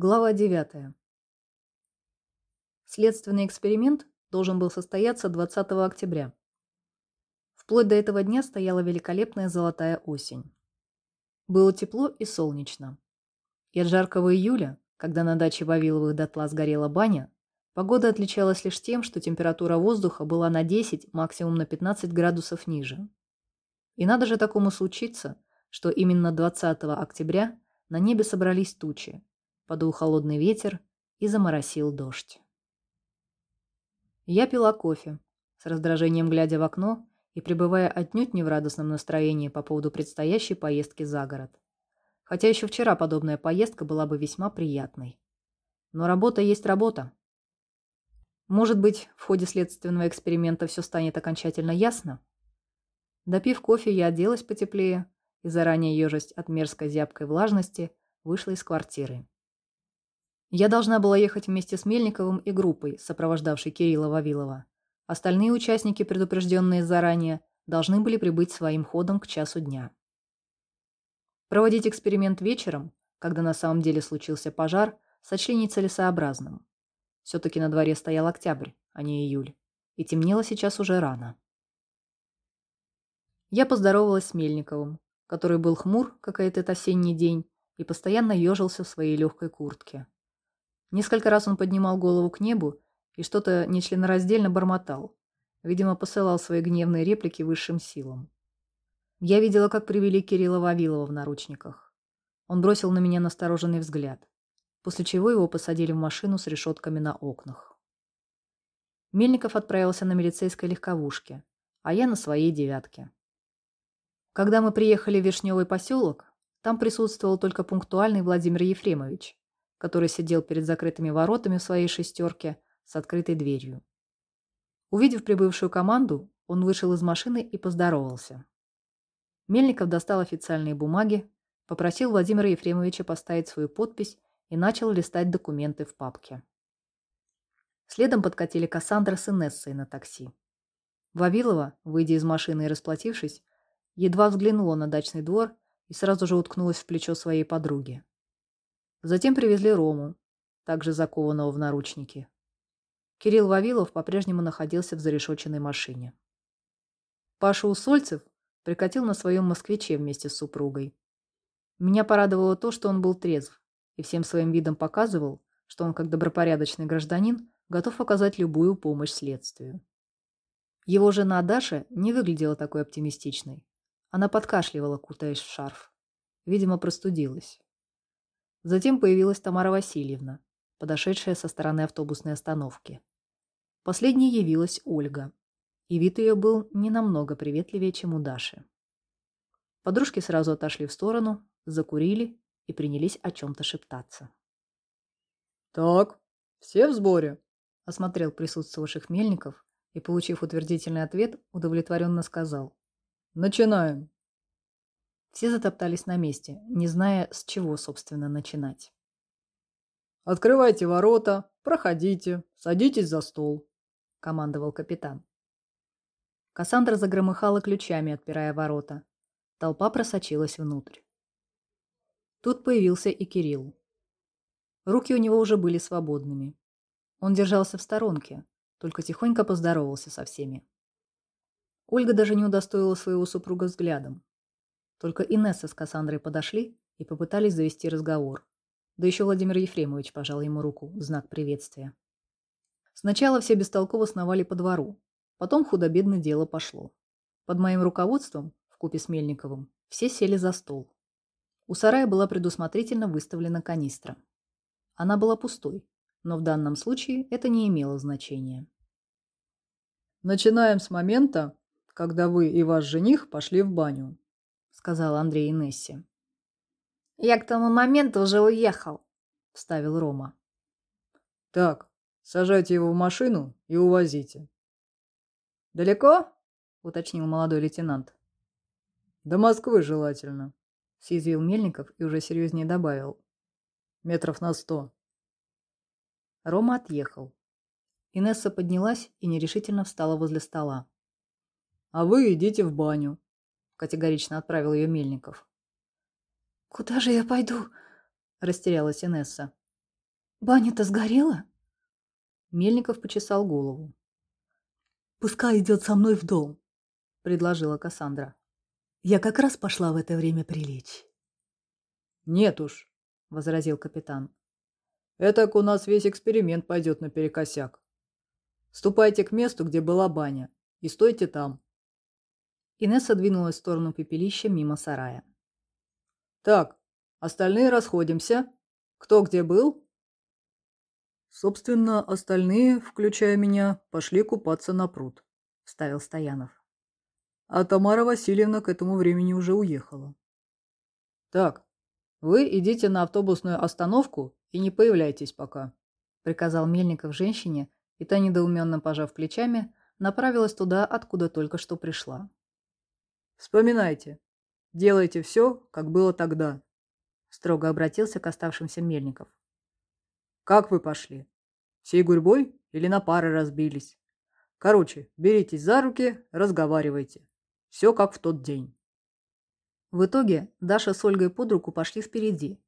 Глава 9. Следственный эксперимент должен был состояться 20 октября. Вплоть до этого дня стояла великолепная золотая осень. Было тепло и солнечно. И от жаркого июля, когда на даче Вавиловых дотла сгорела баня, погода отличалась лишь тем, что температура воздуха была на 10, максимум на 15 градусов ниже. И надо же такому случиться, что именно 20 октября на небе собрались тучи, подул холодный ветер и заморосил дождь. Я пила кофе, с раздражением глядя в окно и пребывая отнюдь не в радостном настроении по поводу предстоящей поездки за город. Хотя еще вчера подобная поездка была бы весьма приятной. Но работа есть работа. Может быть, в ходе следственного эксперимента все станет окончательно ясно? Допив кофе, я оделась потеплее и, заранее ежесть от мерзкой зябкой влажности, вышла из квартиры. Я должна была ехать вместе с Мельниковым и группой, сопровождавшей Кирилла Вавилова. Остальные участники, предупрежденные заранее, должны были прибыть своим ходом к часу дня. Проводить эксперимент вечером, когда на самом деле случился пожар, сочли нецелесообразным. Все-таки на дворе стоял октябрь, а не июль, и темнело сейчас уже рано. Я поздоровалась с Мельниковым, который был хмур, как этот осенний день, и постоянно ежился в своей легкой куртке. Несколько раз он поднимал голову к небу и что-то нечленораздельно бормотал. Видимо, посылал свои гневные реплики высшим силам. Я видела, как привели Кирилла Вавилова в наручниках. Он бросил на меня настороженный взгляд, после чего его посадили в машину с решетками на окнах. Мельников отправился на милицейской легковушке, а я на своей девятке. Когда мы приехали в Вишневый поселок, там присутствовал только пунктуальный Владимир Ефремович, который сидел перед закрытыми воротами в своей шестерке с открытой дверью. Увидев прибывшую команду, он вышел из машины и поздоровался. Мельников достал официальные бумаги, попросил Владимира Ефремовича поставить свою подпись и начал листать документы в папке. Следом подкатили Кассандра с Инессой на такси. Вавилова, выйдя из машины и расплатившись, едва взглянула на дачный двор и сразу же уткнулась в плечо своей подруги. Затем привезли Рому, также закованного в наручники. Кирилл Вавилов по-прежнему находился в зарешоченной машине. Паша Усольцев прикатил на своем москвиче вместе с супругой. Меня порадовало то, что он был трезв и всем своим видом показывал, что он, как добропорядочный гражданин, готов оказать любую помощь следствию. Его жена Даша не выглядела такой оптимистичной. Она подкашливала, кутаясь в шарф. Видимо, простудилась. Затем появилась Тамара Васильевна, подошедшая со стороны автобусной остановки. Последней явилась Ольга, и вид ее был не намного приветливее, чем у Даши. Подружки сразу отошли в сторону, закурили и принялись о чем-то шептаться. «Так, все в сборе?» – осмотрел присутствовавших Мельников и, получив утвердительный ответ, удовлетворенно сказал. «Начинаем!» Все затоптались на месте, не зная, с чего, собственно, начинать. «Открывайте ворота, проходите, садитесь за стол», — командовал капитан. Кассандра загромыхала ключами, отпирая ворота. Толпа просочилась внутрь. Тут появился и Кирилл. Руки у него уже были свободными. Он держался в сторонке, только тихонько поздоровался со всеми. Ольга даже не удостоила своего супруга взглядом. Только Инесса с Кассандрой подошли и попытались завести разговор. Да еще Владимир Ефремович пожал ему руку в знак приветствия. Сначала все бестолково сновали по двору. Потом худо-бедно дело пошло. Под моим руководством, в купе с Мельниковым, все сели за стол. У сарая была предусмотрительно выставлена канистра. Она была пустой, но в данном случае это не имело значения. «Начинаем с момента, когда вы и ваш жених пошли в баню», сказал Андрей Инессе. «Я к тому моменту уже уехал», — вставил Рома. «Так, сажайте его в машину и увозите». «Далеко?» — уточнил молодой лейтенант. «До Москвы желательно», — съязвил Мельников и уже серьезнее добавил. «Метров на сто». Рома отъехал. Инесса поднялась и нерешительно встала возле стола. «А вы идите в баню», категорично отправил ее Мельников. «Куда же я пойду?» – растерялась Инесса. Баня-то сгорела? Мельников почесал голову. «Пускай идет со мной в дом», — предложила Кассандра. «Я как раз пошла в это время прилечь». «Нет уж», — возразил капитан. «Этак у нас весь эксперимент пойдет наперекосяк. Ступайте к месту, где была баня, и стойте там». Инесса двинулась в сторону пепелища мимо сарая. «Так, остальные расходимся. Кто где был, Собственно, остальные, включая меня, пошли купаться на пруд, вставил Стоянов. А Тамара Васильевна к этому времени уже уехала. Так, вы идите на автобусную остановку и не появляйтесь пока, приказал Мельников женщине, и та, недоуменно пожав плечами, направилась туда, откуда только что пришла. Вспоминайте, делайте все, как было тогда, строго обратился к оставшимся Мельников. Как вы пошли? Всей гурьбой или на пары разбились? Короче, беритесь за руки, разговаривайте. Все как в тот день. В итоге Даша с Ольгой под руку пошли впереди.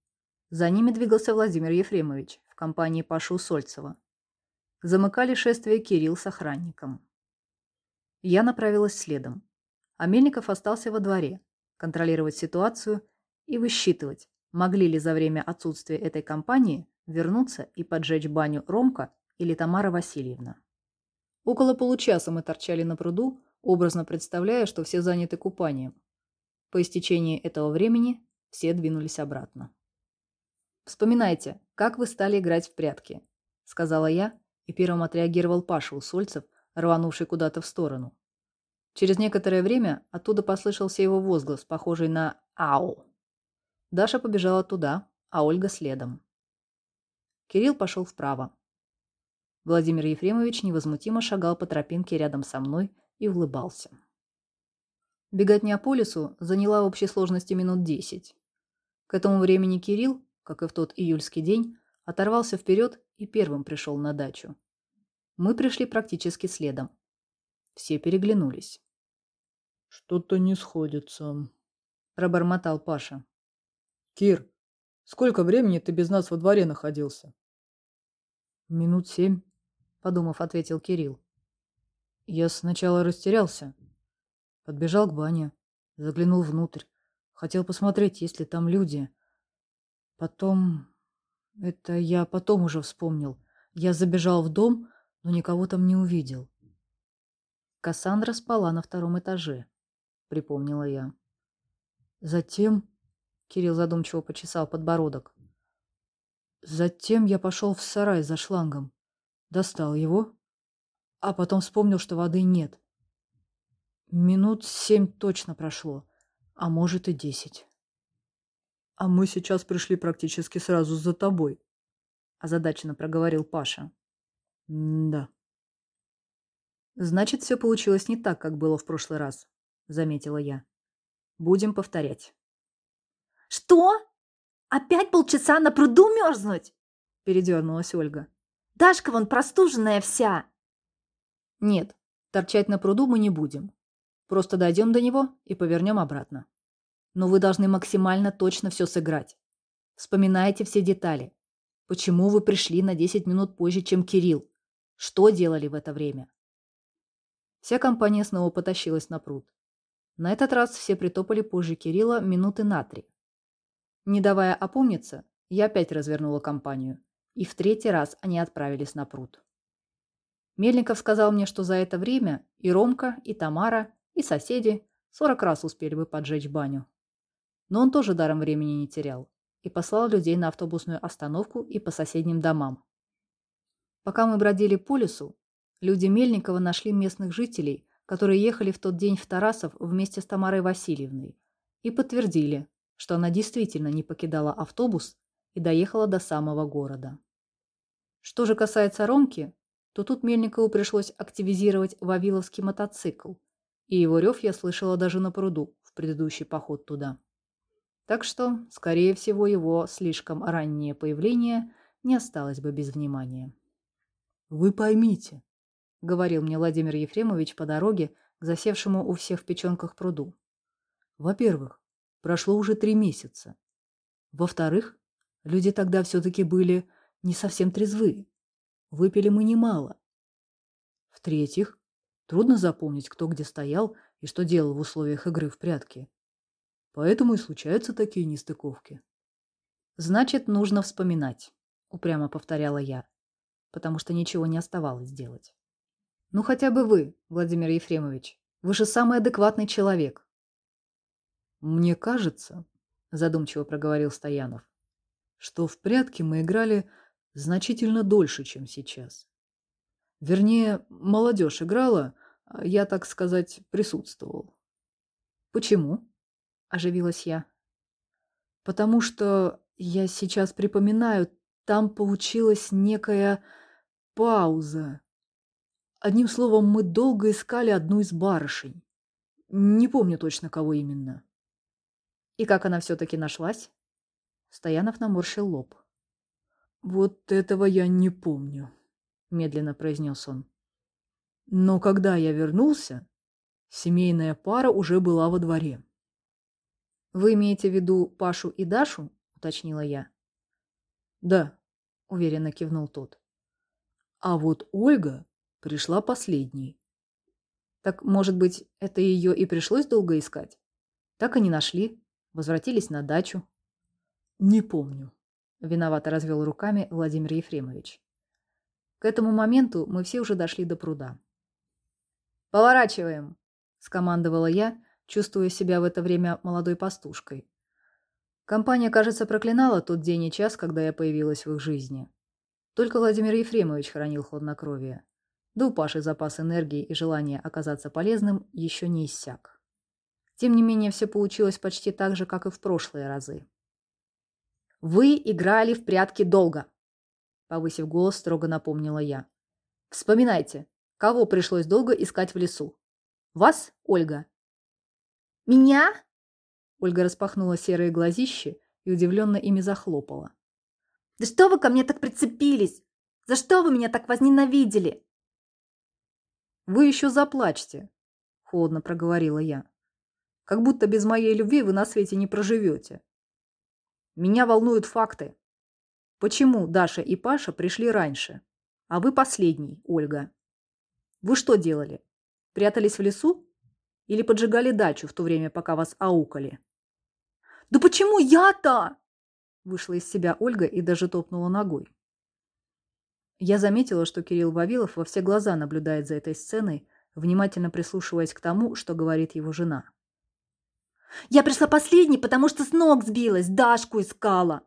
За ними двигался Владимир Ефремович в компании Пашу Сольцева. Замыкали шествие Кирилл с охранником. Я направилась следом, а Мельников остался во дворе, контролировать ситуацию и высчитывать, могли ли за время отсутствия этой компании вернуться и поджечь баню Ромка или Тамара Васильевна. Около получаса мы торчали на пруду, образно представляя, что все заняты купанием. По истечении этого времени все двинулись обратно. «Вспоминайте, как вы стали играть в прятки», — сказала я, и первым отреагировал Паша Усольцев, рванувший куда-то в сторону. Через некоторое время оттуда послышался его возглас, похожий на «Ау». Даша побежала туда, а Ольга следом. Кирилл пошел вправо. Владимир Ефремович невозмутимо шагал по тропинке рядом со мной и улыбался. Беготня по лесу заняла в общей сложности минут десять. К этому времени Кирилл, как и в тот июльский день, оторвался вперед и первым пришел на дачу. Мы пришли практически следом. Все переглянулись. «Что-то не сходится», — пробормотал Паша. «Кир, сколько времени ты без нас во дворе находился?» «Минут семь», — подумав, ответил Кирилл. Я сначала растерялся. Подбежал к бане, заглянул внутрь. Хотел посмотреть, есть ли там люди. Потом... Это я потом уже вспомнил. Я забежал в дом, но никого там не увидел. Кассандра спала на втором этаже, припомнила я. Затем... Кирилл задумчиво почесал подбородок. Затем я пошел в сарай за шлангом, достал его, а потом вспомнил, что воды нет. Минут семь точно прошло, а может и десять. «А мы сейчас пришли практически сразу за тобой», — озадаченно проговорил Паша. «Да». «Значит, все получилось не так, как было в прошлый раз», — заметила я. «Будем повторять». «Что?» «Опять полчаса на пруду мерзнуть?» – передернулась Ольга. «Дашка вон простуженная вся!» «Нет, торчать на пруду мы не будем. Просто дойдем до него и повернем обратно. Но вы должны максимально точно все сыграть. Вспоминайте все детали. Почему вы пришли на 10 минут позже, чем Кирилл? Что делали в это время?» Вся компания снова потащилась на пруд. На этот раз все притопали позже Кирилла минуты на три. Не давая опомниться, я опять развернула компанию, и в третий раз они отправились на пруд. Мельников сказал мне, что за это время и Ромка, и Тамара, и соседи сорок раз успели бы поджечь баню. Но он тоже даром времени не терял и послал людей на автобусную остановку и по соседним домам. Пока мы бродили по лесу, люди Мельникова нашли местных жителей, которые ехали в тот день в Тарасов вместе с Тамарой Васильевной, и подтвердили, что она действительно не покидала автобус и доехала до самого города. Что же касается Ромки, то тут Мельникову пришлось активизировать вавиловский мотоцикл, и его рев я слышала даже на пруду в предыдущий поход туда. Так что, скорее всего, его слишком раннее появление не осталось бы без внимания. «Вы поймите», — говорил мне Владимир Ефремович по дороге к засевшему у всех в печенках пруду. «Во-первых, Прошло уже три месяца. Во-вторых, люди тогда все-таки были не совсем трезвы. Выпили мы немало. В-третьих, трудно запомнить, кто где стоял и что делал в условиях игры в прятки. Поэтому и случаются такие нестыковки. Значит, нужно вспоминать, упрямо повторяла я, потому что ничего не оставалось делать. Ну хотя бы вы, Владимир Ефремович, вы же самый адекватный человек. Мне кажется, задумчиво проговорил Стоянов, что в прятки мы играли значительно дольше, чем сейчас. Вернее, молодежь играла, а я, так сказать, присутствовал. Почему? Оживилась я. Потому что я сейчас припоминаю, там получилась некая пауза. Одним словом, мы долго искали одну из барышень. Не помню точно, кого именно. И как она все-таки нашлась? Стоянов наморщил лоб. Вот этого я не помню, медленно произнес он. Но когда я вернулся, семейная пара уже была во дворе. Вы имеете в виду Пашу и Дашу? уточнила я. Да, уверенно кивнул тот. А вот Ольга пришла последней. Так, может быть, это ее и пришлось долго искать? Так и не нашли. Возвратились на дачу. Не помню. Виновато развел руками Владимир Ефремович. К этому моменту мы все уже дошли до пруда. «Поворачиваем!» – скомандовала я, чувствуя себя в это время молодой пастушкой. Компания, кажется, проклинала тот день и час, когда я появилась в их жизни. Только Владимир Ефремович хранил хладнокровие. Да у Паши запас энергии и желание оказаться полезным еще не иссяк. Тем не менее, все получилось почти так же, как и в прошлые разы. «Вы играли в прятки долго», — повысив голос, строго напомнила я. «Вспоминайте, кого пришлось долго искать в лесу? Вас, Ольга?» «Меня?» Ольга распахнула серые глазищи и удивленно ими захлопала. «Да что вы ко мне так прицепились? За что вы меня так возненавидели?» «Вы еще заплачьте», — холодно проговорила я. «Как будто без моей любви вы на свете не проживете. Меня волнуют факты. Почему Даша и Паша пришли раньше, а вы последний, Ольга? Вы что делали? Прятались в лесу? Или поджигали дачу в то время, пока вас аукали?» «Да почему я-то?» Вышла из себя Ольга и даже топнула ногой. Я заметила, что Кирилл Вавилов во все глаза наблюдает за этой сценой, внимательно прислушиваясь к тому, что говорит его жена. «Я пришла последней, потому что с ног сбилась, Дашку искала!»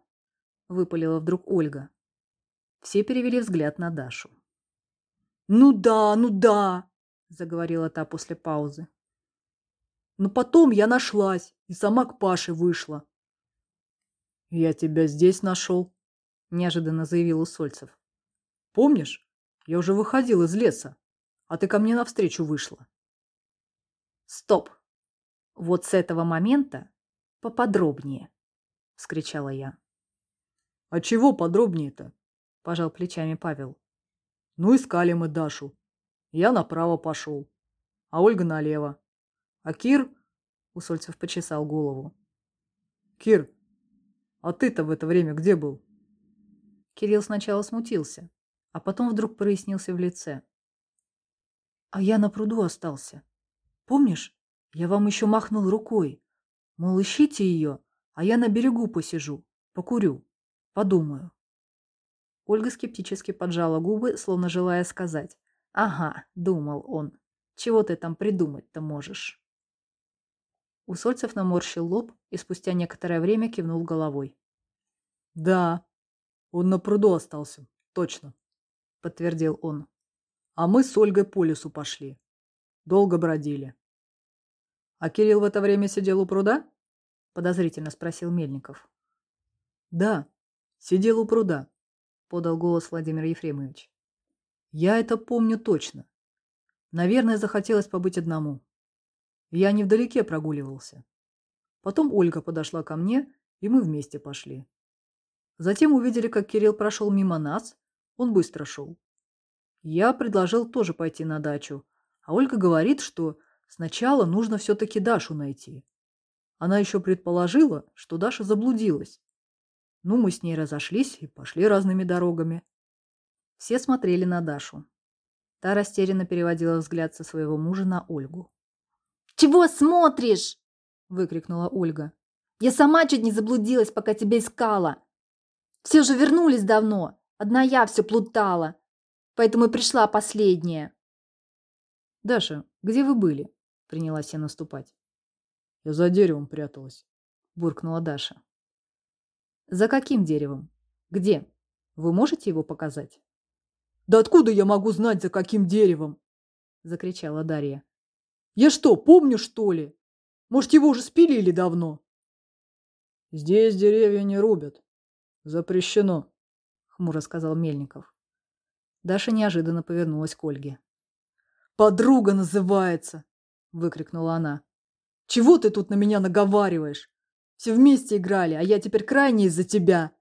Выпалила вдруг Ольга. Все перевели взгляд на Дашу. «Ну да, ну да!» заговорила та после паузы. Но потом я нашлась и сама к Паше вышла. «Я тебя здесь нашел», – неожиданно заявил Усольцев. «Помнишь, я уже выходил из леса, а ты ко мне навстречу вышла». «Стоп! Вот с этого момента поподробнее», – вскричала я. «А чего подробнее-то?» – пожал плечами Павел. «Ну, искали мы Дашу. Я направо пошел, а Ольга налево. А Кир... Усольцев почесал голову. Кир, а ты-то в это время где был? Кирилл сначала смутился, а потом вдруг прояснился в лице. А я на пруду остался. Помнишь, я вам еще махнул рукой. Мол, ищите ее, а я на берегу посижу, покурю, подумаю. Ольга скептически поджала губы, словно желая сказать. «Ага», — думал он, — «чего ты там придумать-то можешь?» Усольцев наморщил лоб и спустя некоторое время кивнул головой. «Да, он на пруду остался, точно», — подтвердил он. «А мы с Ольгой по лесу пошли. Долго бродили». «А Кирилл в это время сидел у пруда?» — подозрительно спросил Мельников. «Да, сидел у пруда», — подал голос Владимир Ефремович. «Я это помню точно. Наверное, захотелось побыть одному. Я невдалеке прогуливался. Потом Ольга подошла ко мне, и мы вместе пошли. Затем увидели, как Кирилл прошел мимо нас. Он быстро шел. Я предложил тоже пойти на дачу, а Ольга говорит, что сначала нужно все-таки Дашу найти. Она еще предположила, что Даша заблудилась. Ну, мы с ней разошлись и пошли разными дорогами. Все смотрели на Дашу. Та растерянно переводила взгляд со своего мужа на Ольгу. «Чего смотришь?» – выкрикнула Ольга. «Я сама чуть не заблудилась, пока тебя искала. Все же вернулись давно. Одна я все плутала. Поэтому и пришла последняя». «Даша, где вы были?» – принялась я наступать. «Я за деревом пряталась», – буркнула Даша. «За каким деревом? Где? Вы можете его показать?» «Да откуда я могу знать, за каким деревом?» – закричала Дарья. «Я что, помню, что ли? Может, его уже спилили давно?» «Здесь деревья не рубят. Запрещено», – хмуро сказал Мельников. Даша неожиданно повернулась к Ольге. «Подруга называется!» – выкрикнула она. «Чего ты тут на меня наговариваешь? Все вместе играли, а я теперь крайне из-за тебя!»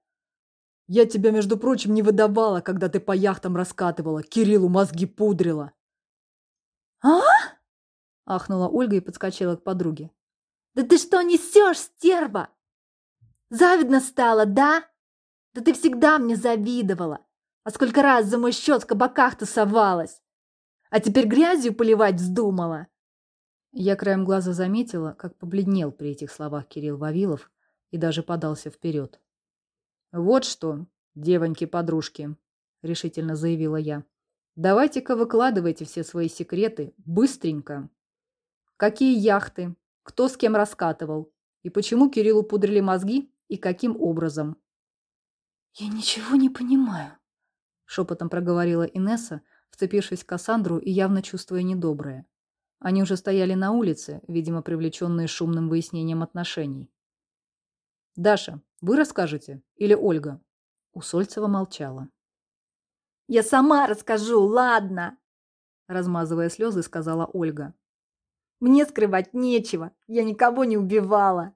Я тебя, между прочим, не выдавала, когда ты по яхтам раскатывала, Кириллу мозги пудрила. А? Ахнула Ольга и подскочила к подруге. Да ты что несешь, стерва? Завидно стало, да? Да ты всегда мне завидовала. А сколько раз за мой счет в кабаках тусовалась. А теперь грязью поливать вздумала. Я краем глаза заметила, как побледнел при этих словах Кирилл Вавилов и даже подался вперед. «Вот что, девоньки-подружки», — решительно заявила я. «Давайте-ка выкладывайте все свои секреты быстренько. Какие яхты, кто с кем раскатывал, и почему Кириллу пудрили мозги и каким образом?» «Я ничего не понимаю», — шепотом проговорила Инесса, вцепившись в Кассандру и явно чувствуя недоброе. Они уже стояли на улице, видимо, привлеченные шумным выяснением отношений. «Даша, вы расскажете? Или Ольга?» Усольцева молчала. «Я сама расскажу, ладно!» Размазывая слезы, сказала Ольга. «Мне скрывать нечего, я никого не убивала.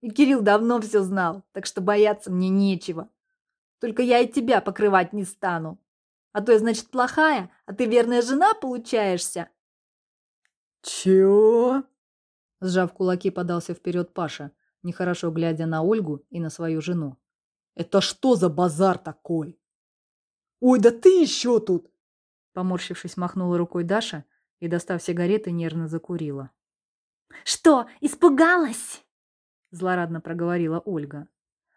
И Кирилл давно все знал, так что бояться мне нечего. Только я и тебя покрывать не стану. А то я, значит, плохая, а ты верная жена получаешься». «Чего?» Сжав кулаки, подался вперед Паша, нехорошо глядя на Ольгу и на свою жену. «Это что за базар такой?» «Ой, да ты еще тут!» Поморщившись, махнула рукой Даша и, достав сигареты, нервно закурила. «Что, испугалась?» Злорадно проговорила Ольга.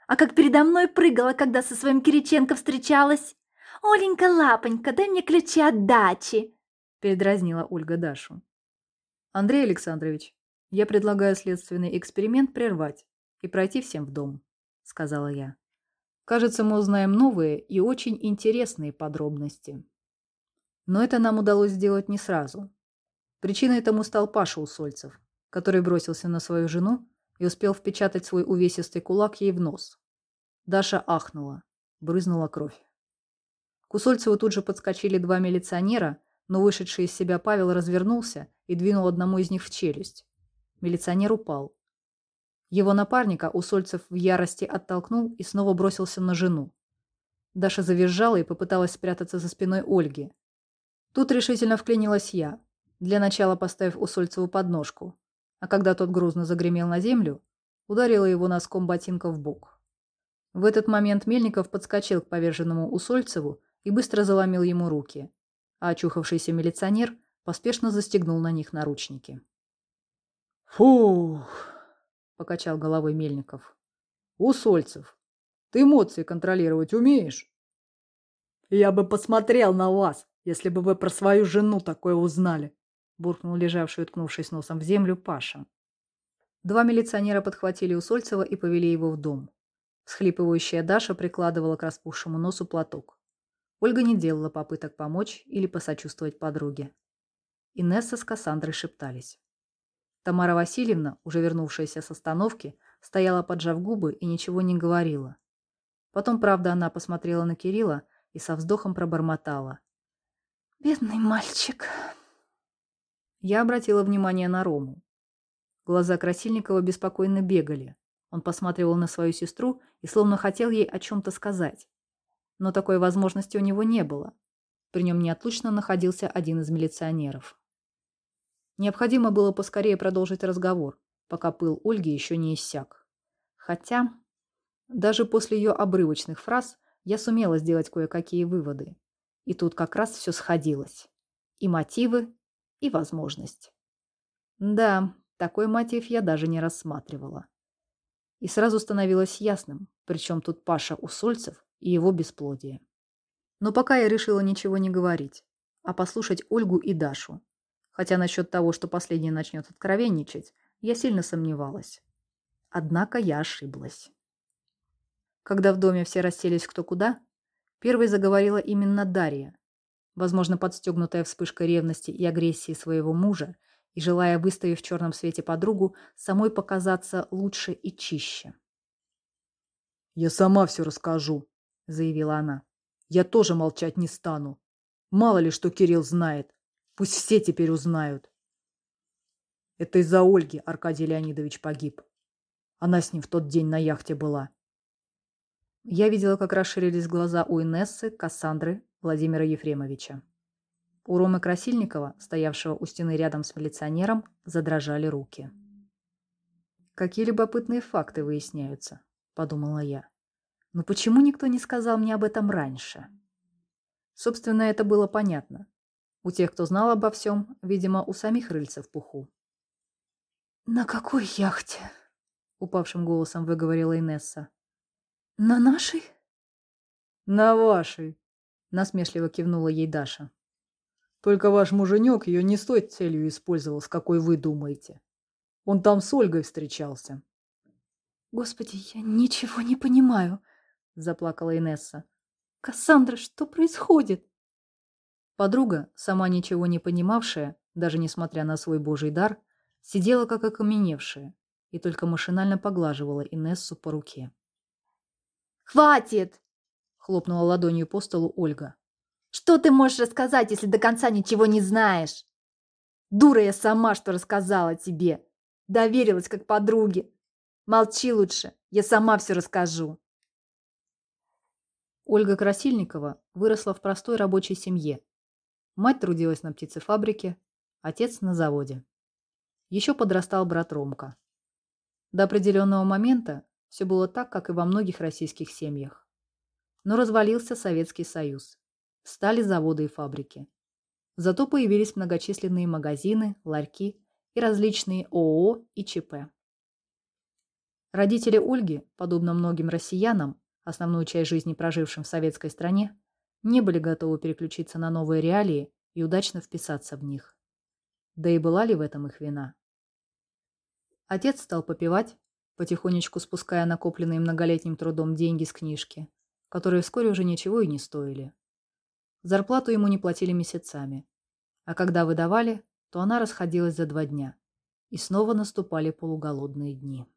«А как передо мной прыгала, когда со своим Кириченко встречалась? Оленька, лапонька, дай мне ключи от дачи!» Передразнила Ольга Дашу. «Андрей Александрович, я предлагаю следственный эксперимент прервать и пройти всем в дом», — сказала я. «Кажется, мы узнаем новые и очень интересные подробности». Но это нам удалось сделать не сразу. Причиной этому стал Паша Усольцев, который бросился на свою жену и успел впечатать свой увесистый кулак ей в нос. Даша ахнула, брызнула кровь. К Усольцеву тут же подскочили два милиционера, но вышедший из себя Павел развернулся и двинул одному из них в челюсть. Милиционер упал. Его напарника Усольцев в ярости оттолкнул и снова бросился на жену. Даша завизжала и попыталась спрятаться за спиной Ольги. Тут решительно вклинилась я, для начала поставив Усольцеву подножку, а когда тот грузно загремел на землю, ударила его носком ботинка в бок. В этот момент Мельников подскочил к поверженному Усольцеву и быстро заломил ему руки, а очухавшийся милиционер поспешно застегнул на них наручники. «Фух!» — покачал головой Мельников. «Усольцев, ты эмоции контролировать умеешь?» «Я бы посмотрел на вас, если бы вы про свою жену такое узнали», — буркнул лежавший, уткнувшись носом в землю, Паша. Два милиционера подхватили Усольцева и повели его в дом. Всхлипывающая Даша прикладывала к распухшему носу платок. Ольга не делала попыток помочь или посочувствовать подруге. Инесса с Кассандрой шептались. Тамара Васильевна, уже вернувшаяся с остановки, стояла поджав губы и ничего не говорила. Потом, правда, она посмотрела на Кирилла и со вздохом пробормотала. «Бедный мальчик». Я обратила внимание на Рому. Глаза Красильникова беспокойно бегали. Он посматривал на свою сестру и словно хотел ей о чем-то сказать. Но такой возможности у него не было. При нем неотлучно находился один из милиционеров. Необходимо было поскорее продолжить разговор, пока пыл Ольги еще не иссяк. Хотя Даже после ее обрывочных фраз я сумела сделать кое-какие выводы. И тут как раз все сходилось. И мотивы, и возможность. Да, такой мотив я даже не рассматривала. И сразу становилось ясным, причем тут Паша Усольцев и его бесплодие. Но пока я решила ничего не говорить, а послушать Ольгу и Дашу. Хотя насчет того, что последний начнет откровенничать, я сильно сомневалась. Однако я ошиблась. Когда в доме все расселись кто куда, первой заговорила именно Дарья, возможно, подстегнутая вспышкой ревности и агрессии своего мужа и желая, выставив в черном свете подругу, самой показаться лучше и чище. «Я сама все расскажу», — заявила она. «Я тоже молчать не стану. Мало ли, что Кирилл знает. Пусть все теперь узнают». Это из-за Ольги Аркадий Леонидович погиб. Она с ним в тот день на яхте была. Я видела, как расширились глаза у Инессы, Кассандры, Владимира Ефремовича. У Ромы Красильникова, стоявшего у стены рядом с милиционером, задрожали руки. «Какие любопытные факты выясняются», — подумала я. «Но почему никто не сказал мне об этом раньше?» Собственно, это было понятно. У тех, кто знал обо всем, видимо, у самих рыльца в пуху. «На какой яхте?» — упавшим голосом выговорила Инесса. «На нашей?» «На вашей», — насмешливо кивнула ей Даша. Только ваш муженек ее не с той целью использовал, с какой вы думаете. Он там с Ольгой встречался. Господи, я ничего не понимаю, заплакала Инесса. Кассандра, что происходит? Подруга, сама ничего не понимавшая, даже несмотря на свой божий дар, сидела как окаменевшая и только машинально поглаживала Инессу по руке. «Хватит!» — хлопнула ладонью по столу Ольга. Что ты можешь рассказать, если до конца ничего не знаешь? Дура я сама, что рассказала тебе. Доверилась как подруге. Молчи лучше, я сама все расскажу. Ольга Красильникова выросла в простой рабочей семье. Мать трудилась на птицефабрике, отец на заводе. Еще подрастал брат Ромка. До определенного момента все было так, как и во многих российских семьях. Но развалился Советский Союз. Стали заводы и фабрики. Зато появились многочисленные магазины, ларьки и различные ООО и ЧП. Родители Ольги, подобно многим россиянам, основную часть жизни прожившим в советской стране, не были готовы переключиться на новые реалии и удачно вписаться в них. Да и была ли в этом их вина? Отец стал попивать, потихонечку спуская накопленные многолетним трудом деньги с книжки, которые вскоре уже ничего и не стоили. Зарплату ему не платили месяцами. А когда выдавали, то она расходилась за два дня. И снова наступали полуголодные дни.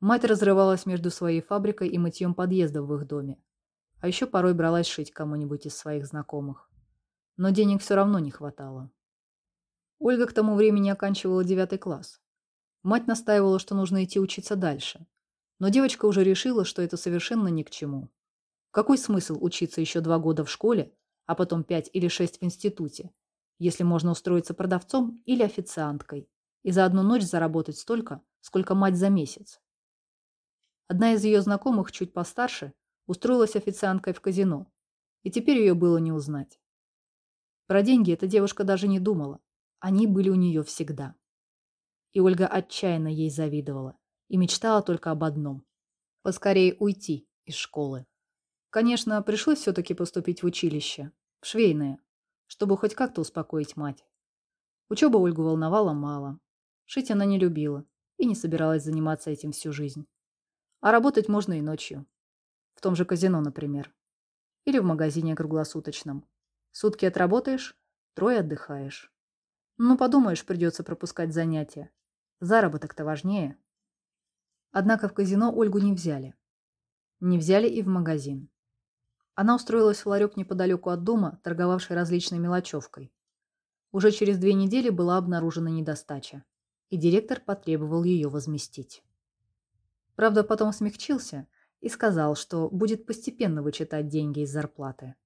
Мать разрывалась между своей фабрикой и мытьем подъездов в их доме. А еще порой бралась шить кому-нибудь из своих знакомых. Но денег все равно не хватало. Ольга к тому времени оканчивала девятый класс. Мать настаивала, что нужно идти учиться дальше. Но девочка уже решила, что это совершенно ни к чему. Какой смысл учиться еще два года в школе, а потом пять или шесть в институте, если можно устроиться продавцом или официанткой и за одну ночь заработать столько, сколько мать за месяц. Одна из ее знакомых, чуть постарше, устроилась официанткой в казино, и теперь ее было не узнать. Про деньги эта девушка даже не думала, они были у нее всегда. И Ольга отчаянно ей завидовала и мечтала только об одном – поскорее уйти из школы. Конечно, пришлось все-таки поступить в училище, в швейное, чтобы хоть как-то успокоить мать. Учеба Ольгу волновала мало. Шить она не любила и не собиралась заниматься этим всю жизнь. А работать можно и ночью. В том же казино, например. Или в магазине круглосуточном. Сутки отработаешь, трое отдыхаешь. Ну, подумаешь, придется пропускать занятия. Заработок-то важнее. Однако в казино Ольгу не взяли. Не взяли и в магазин. Она устроилась в ларек неподалеку от дома, торговавший различной мелочевкой. Уже через две недели была обнаружена недостача, и директор потребовал ее возместить. Правда, потом смягчился и сказал, что будет постепенно вычитать деньги из зарплаты.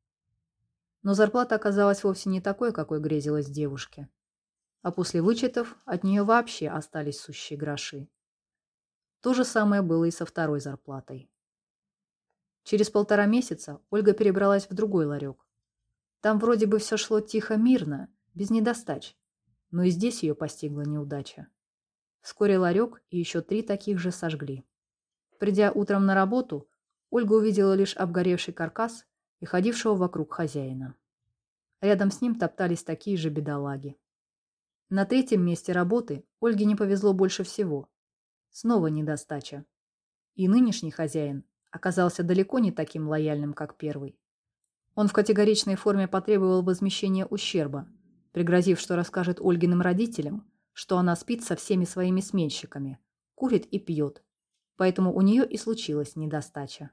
Но зарплата оказалась вовсе не такой, какой грезилась девушке. А после вычетов от нее вообще остались сущие гроши. То же самое было и со второй зарплатой. Через полтора месяца Ольга перебралась в другой ларек. Там вроде бы все шло тихо-мирно, без недостач, но и здесь ее постигла неудача. Вскоре ларек и еще три таких же сожгли. Придя утром на работу, Ольга увидела лишь обгоревший каркас и ходившего вокруг хозяина. Рядом с ним топтались такие же бедолаги. На третьем месте работы Ольге не повезло больше всего. Снова недостача. И нынешний хозяин оказался далеко не таким лояльным, как первый. Он в категоричной форме потребовал возмещения ущерба, пригрозив, что расскажет Ольгиным родителям, что она спит со всеми своими сменщиками, курит и пьет, поэтому у нее и случилась недостача.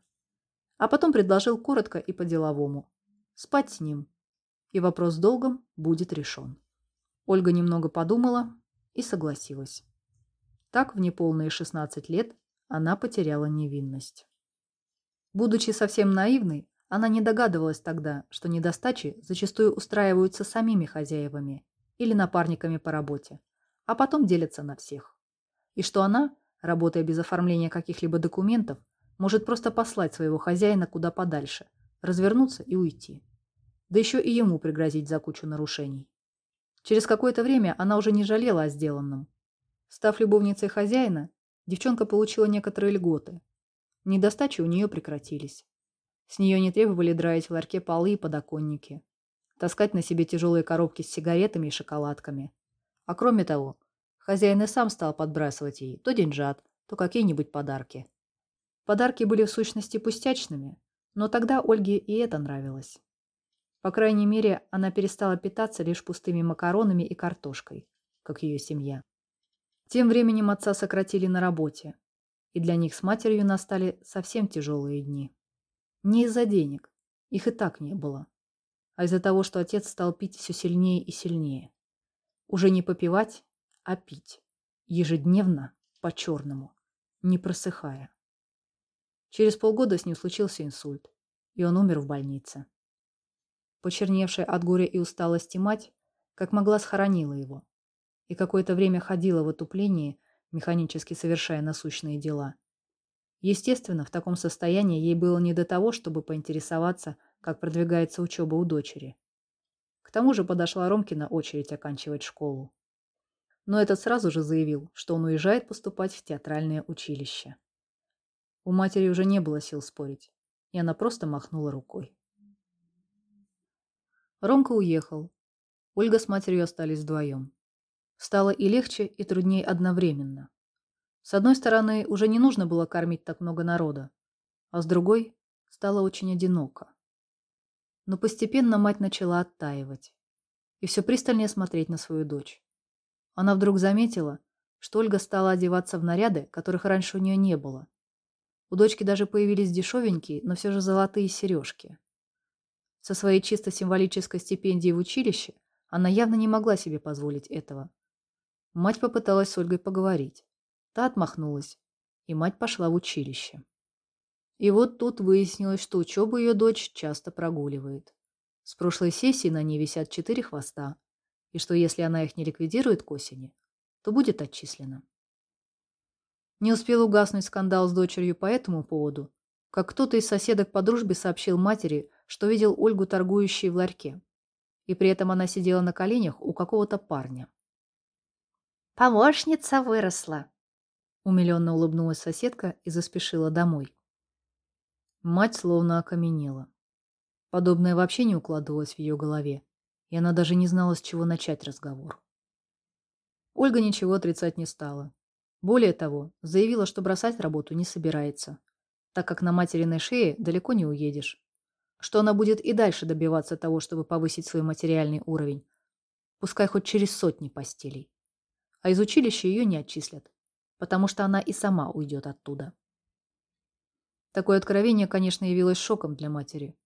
А потом предложил коротко и по-деловому. Спать с ним. И вопрос с долгом будет решен. Ольга немного подумала и согласилась. Так в неполные 16 лет она потеряла невинность. Будучи совсем наивной, она не догадывалась тогда, что недостачи зачастую устраиваются самими хозяевами или напарниками по работе, а потом делятся на всех. И что она, работая без оформления каких-либо документов, может просто послать своего хозяина куда подальше, развернуться и уйти. Да еще и ему пригрозить за кучу нарушений. Через какое-то время она уже не жалела о сделанном. Став любовницей хозяина, девчонка получила некоторые льготы. Недостачи у нее прекратились. С нее не требовали драить в ларьке полы и подоконники, таскать на себе тяжелые коробки с сигаретами и шоколадками. А кроме того, хозяин и сам стал подбрасывать ей то деньжат, то какие-нибудь подарки. Подарки были в сущности пустячными, но тогда Ольге и это нравилось. По крайней мере, она перестала питаться лишь пустыми макаронами и картошкой, как ее семья. Тем временем отца сократили на работе, и для них с матерью настали совсем тяжелые дни. Не из-за денег, их и так не было, а из-за того, что отец стал пить все сильнее и сильнее. Уже не попивать, а пить. Ежедневно, по-черному, не просыхая. Через полгода с ним случился инсульт, и он умер в больнице. Почерневшая от горя и усталости мать, как могла, схоронила его, и какое-то время ходила в отуплении, механически совершая насущные дела. Естественно, в таком состоянии ей было не до того, чтобы поинтересоваться, как продвигается учеба у дочери. К тому же подошла Ромкина очередь оканчивать школу. Но этот сразу же заявил, что он уезжает поступать в театральное училище. У матери уже не было сил спорить, и она просто махнула рукой. Ромка уехал. Ольга с матерью остались вдвоем. Стало и легче, и труднее одновременно. С одной стороны, уже не нужно было кормить так много народа, а с другой стало очень одиноко. Но постепенно мать начала оттаивать и все пристальнее смотреть на свою дочь. Она вдруг заметила, что Ольга стала одеваться в наряды, которых раньше у нее не было. У дочки даже появились дешевенькие, но все же золотые сережки. Со своей чисто символической стипендией в училище она явно не могла себе позволить этого. Мать попыталась с Ольгой поговорить. Та отмахнулась, и мать пошла в училище. И вот тут выяснилось, что учебу ее дочь часто прогуливает. С прошлой сессии на ней висят четыре хвоста, и что если она их не ликвидирует к осени, то будет отчислена. Не успел угаснуть скандал с дочерью по этому поводу, как кто-то из соседок по дружбе сообщил матери, что видел Ольгу торгующей в ларьке, и при этом она сидела на коленях у какого-то парня. «Помощница выросла», Умиленно улыбнулась соседка и заспешила домой. Мать словно окаменела. Подобное вообще не укладывалось в ее голове, и она даже не знала, с чего начать разговор. Ольга ничего отрицать не стала. Более того, заявила, что бросать работу не собирается, так как на материной шее далеко не уедешь, что она будет и дальше добиваться того, чтобы повысить свой материальный уровень, пускай хоть через сотни постелей. А из училища ее не отчислят, потому что она и сама уйдет оттуда. Такое откровение, конечно, явилось шоком для матери.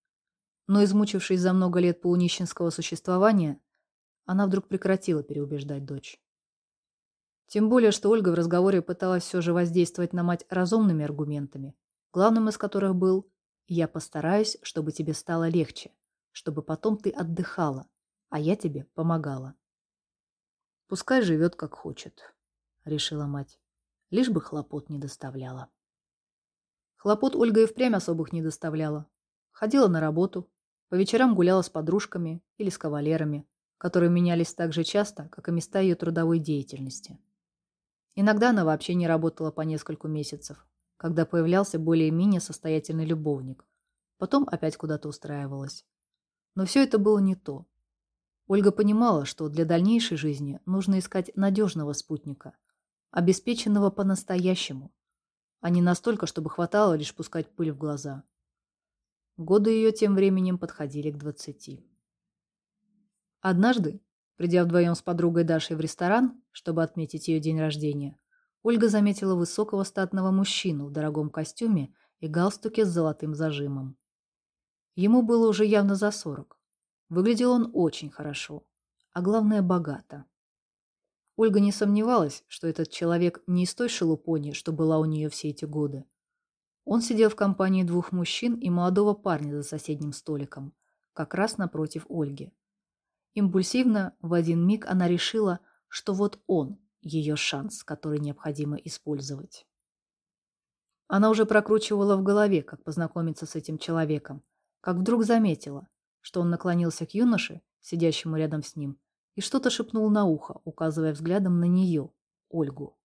Но, измучившись за много лет полунищенского существования, она вдруг прекратила переубеждать дочь. Тем более, что Ольга в разговоре пыталась все же воздействовать на мать разумными аргументами, главным из которых был «Я постараюсь, чтобы тебе стало легче, чтобы потом ты отдыхала, а я тебе помогала». «Пускай живет как хочет», — решила мать лишь бы хлопот не доставляла. Хлопот Ольга и впрямь особых не доставляла. Ходила на работу, по вечерам гуляла с подружками или с кавалерами, которые менялись так же часто, как и места ее трудовой деятельности. Иногда она вообще не работала по нескольку месяцев, когда появлялся более-менее состоятельный любовник. Потом опять куда-то устраивалась. Но все это было не то. Ольга понимала, что для дальнейшей жизни нужно искать надежного спутника, обеспеченного по-настоящему, а не настолько, чтобы хватало лишь пускать пыль в глаза. Годы ее тем временем подходили к двадцати. Однажды, придя вдвоем с подругой Дашей в ресторан, чтобы отметить ее день рождения, Ольга заметила высокого статного мужчину в дорогом костюме и галстуке с золотым зажимом. Ему было уже явно за сорок. Выглядел он очень хорошо, а главное богато. Ольга не сомневалась, что этот человек не из той шелупони, что была у нее все эти годы. Он сидел в компании двух мужчин и молодого парня за соседним столиком, как раз напротив Ольги. Импульсивно, в один миг она решила, что вот он, ее шанс, который необходимо использовать. Она уже прокручивала в голове, как познакомиться с этим человеком, как вдруг заметила, что он наклонился к юноше, сидящему рядом с ним, и что-то шепнул на ухо, указывая взглядом на нее, Ольгу.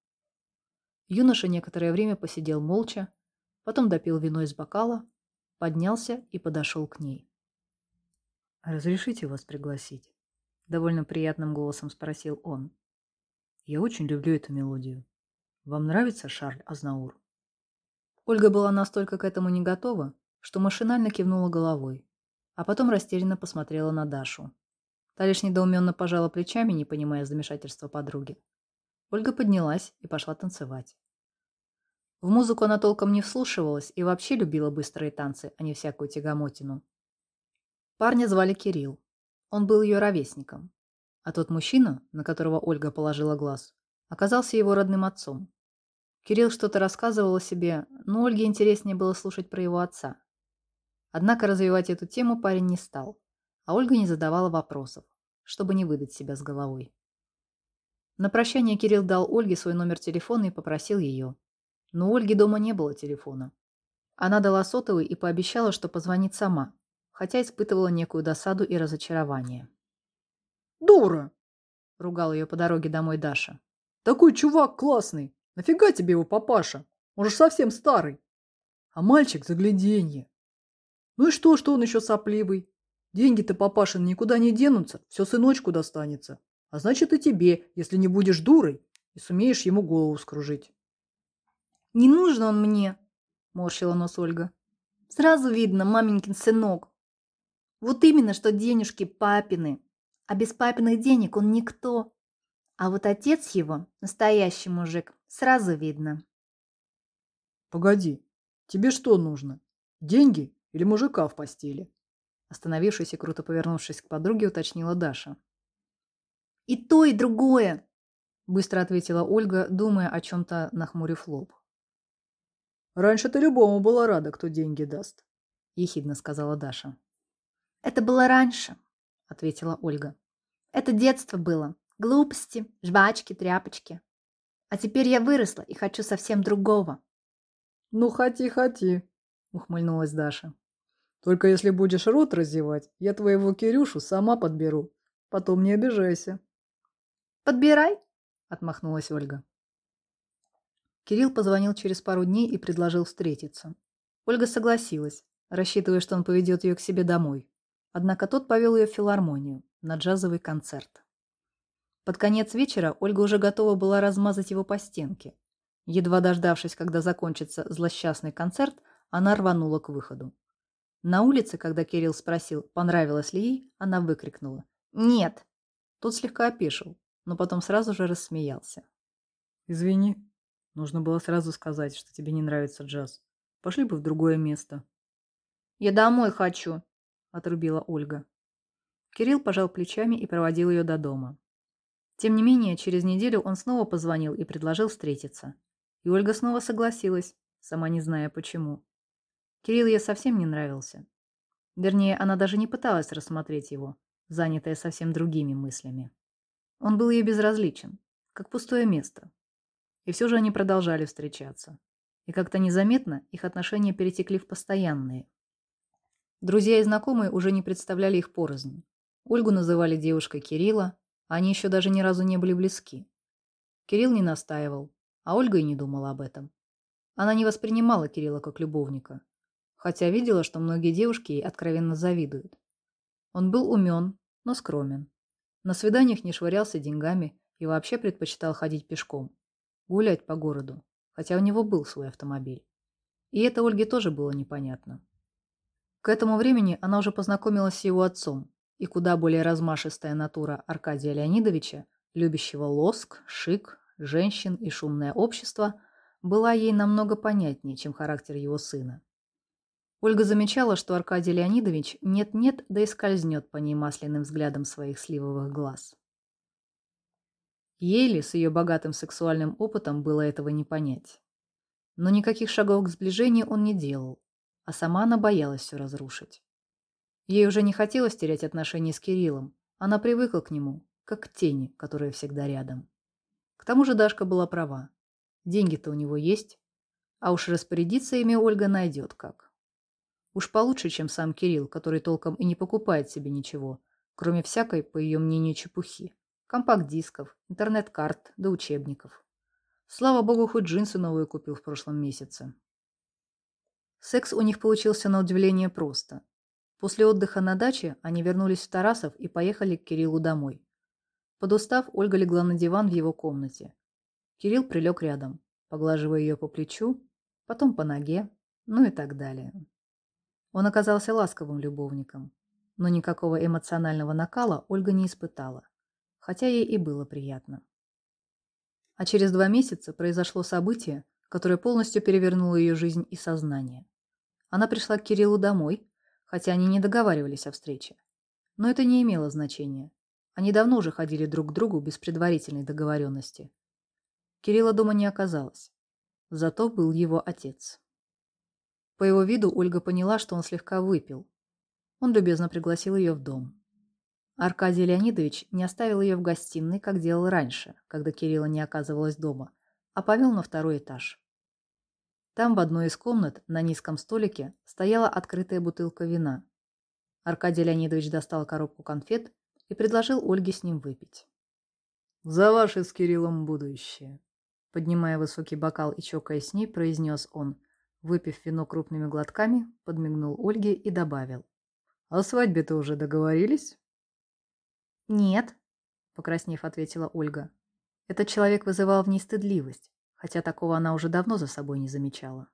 Юноша некоторое время посидел молча, потом допил вино из бокала, поднялся и подошел к ней. «Разрешите вас пригласить?» — довольно приятным голосом спросил он. «Я очень люблю эту мелодию. Вам нравится Шарль Азнаур?» Ольга была настолько к этому не готова, что машинально кивнула головой, а потом растерянно посмотрела на Дашу. Та лишь недоуменно пожала плечами, не понимая замешательства подруги. Ольга поднялась и пошла танцевать. В музыку она толком не вслушивалась и вообще любила быстрые танцы, а не всякую тягомотину. Парня звали Кирилл. Он был ее ровесником. А тот мужчина, на которого Ольга положила глаз, оказался его родным отцом. Кирилл что-то рассказывал о себе, но Ольге интереснее было слушать про его отца. Однако развивать эту тему парень не стал а Ольга не задавала вопросов, чтобы не выдать себя с головой. На прощание Кирилл дал Ольге свой номер телефона и попросил ее. Но у Ольги дома не было телефона. Она дала сотовый и пообещала, что позвонит сама, хотя испытывала некую досаду и разочарование. «Дура!» — ругал ее по дороге домой Даша. «Такой чувак классный! Нафига тебе его папаша? Он же совсем старый! А мальчик загляденье! Ну и что, что он еще сопливый? Деньги-то папашин никуда не денутся, все сыночку достанется. А значит и тебе, если не будешь дурой и сумеешь ему голову скружить. Не нужен он мне, морщила нос Ольга. Сразу видно, маменькин сынок. Вот именно, что денежки папины. А без папиных денег он никто. А вот отец его, настоящий мужик, сразу видно. Погоди, тебе что нужно? Деньги или мужика в постели? Остановившись и круто повернувшись к подруге, уточнила Даша. «И то, и другое!» Быстро ответила Ольга, думая о чем-то, нахмурив лоб. «Раньше ты любому была рада, кто деньги даст», — ехидно сказала Даша. «Это было раньше», — ответила Ольга. «Это детство было. Глупости, жвачки, тряпочки. А теперь я выросла и хочу совсем другого». «Ну, хоти-хоти», — ухмыльнулась Даша. Только если будешь рот разевать, я твоего Кирюшу сама подберу. Потом не обижайся. Подбирай, отмахнулась Ольга. Кирилл позвонил через пару дней и предложил встретиться. Ольга согласилась, рассчитывая, что он поведет ее к себе домой. Однако тот повел ее в филармонию, на джазовый концерт. Под конец вечера Ольга уже готова была размазать его по стенке. Едва дождавшись, когда закончится злосчастный концерт, она рванула к выходу. На улице, когда Кирилл спросил, понравилось ли ей, она выкрикнула «Нет!». Тот слегка опешил, но потом сразу же рассмеялся. «Извини, нужно было сразу сказать, что тебе не нравится джаз. Пошли бы в другое место». «Я домой хочу», — отрубила Ольга. Кирилл пожал плечами и проводил ее до дома. Тем не менее, через неделю он снова позвонил и предложил встретиться. И Ольга снова согласилась, сама не зная почему. Кирилл ей совсем не нравился. Вернее, она даже не пыталась рассмотреть его, занятая совсем другими мыслями. Он был ей безразличен, как пустое место. И все же они продолжали встречаться. и как-то незаметно их отношения перетекли в постоянные. Друзья и знакомые уже не представляли их порознь. Ольгу называли девушкой Кирилла, а они еще даже ни разу не были близки. Кирилл не настаивал, а Ольга и не думала об этом. Она не воспринимала Кирилла как любовника, хотя видела, что многие девушки ей откровенно завидуют. Он был умен, но скромен. На свиданиях не швырялся деньгами и вообще предпочитал ходить пешком, гулять по городу, хотя у него был свой автомобиль. И это Ольге тоже было непонятно. К этому времени она уже познакомилась с его отцом, и куда более размашистая натура Аркадия Леонидовича, любящего лоск, шик, женщин и шумное общество, была ей намного понятнее, чем характер его сына. Ольга замечала, что Аркадий Леонидович нет-нет, да и скользнет по ней масляным взглядом своих сливовых глаз. Ей с ее богатым сексуальным опытом было этого не понять. Но никаких шагов к сближению он не делал, а сама она боялась все разрушить. Ей уже не хотелось терять отношения с Кириллом, она привыкла к нему, как к тени, которая всегда рядом. К тому же Дашка была права. Деньги-то у него есть, а уж распорядиться ими Ольга найдет как. Уж получше, чем сам Кирилл, который толком и не покупает себе ничего, кроме всякой, по ее мнению, чепухи. Компакт-дисков, интернет-карт да учебников. Слава богу, хоть джинсы новые купил в прошлом месяце. Секс у них получился на удивление просто. После отдыха на даче они вернулись в Тарасов и поехали к Кириллу домой. Подустав, Ольга легла на диван в его комнате. Кирилл прилег рядом, поглаживая ее по плечу, потом по ноге, ну и так далее. Он оказался ласковым любовником, но никакого эмоционального накала Ольга не испытала, хотя ей и было приятно. А через два месяца произошло событие, которое полностью перевернуло ее жизнь и сознание. Она пришла к Кириллу домой, хотя они не договаривались о встрече. Но это не имело значения. Они давно уже ходили друг к другу без предварительной договоренности. Кирилла дома не оказалось. Зато был его отец. По его виду Ольга поняла, что он слегка выпил. Он любезно пригласил ее в дом. Аркадий Леонидович не оставил ее в гостиной, как делал раньше, когда Кирилла не оказывалась дома, а повел на второй этаж. Там в одной из комнат на низком столике стояла открытая бутылка вина. Аркадий Леонидович достал коробку конфет и предложил Ольге с ним выпить. «За ваше с Кириллом будущее!» Поднимая высокий бокал и чокаясь с ней, произнес он, выпив вино крупными глотками, подмигнул Ольге и добавил. «О свадьбе-то уже договорились?» «Нет», — покраснев, ответила Ольга. Этот человек вызывал в ней стыдливость хотя такого она уже давно за собой не замечала.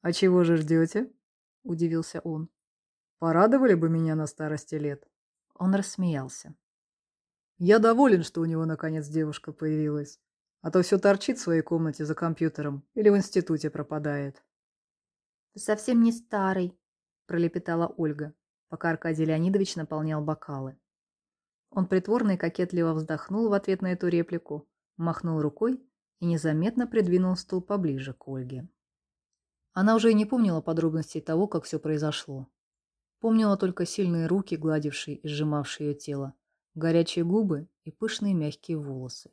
«А чего же ждете?» – удивился он. «Порадовали бы меня на старости лет». Он рассмеялся. «Я доволен, что у него наконец девушка появилась, а то все торчит в своей комнате за компьютером или в институте пропадает». «Ты совсем не старый», – пролепетала Ольга, пока Аркадий Леонидович наполнял бокалы. Он притворно и кокетливо вздохнул в ответ на эту реплику, махнул рукой и незаметно придвинул стул поближе к Ольге. Она уже и не помнила подробностей того, как все произошло. Помнила только сильные руки, гладившие и сжимавшие ее тело, горячие губы и пышные мягкие волосы.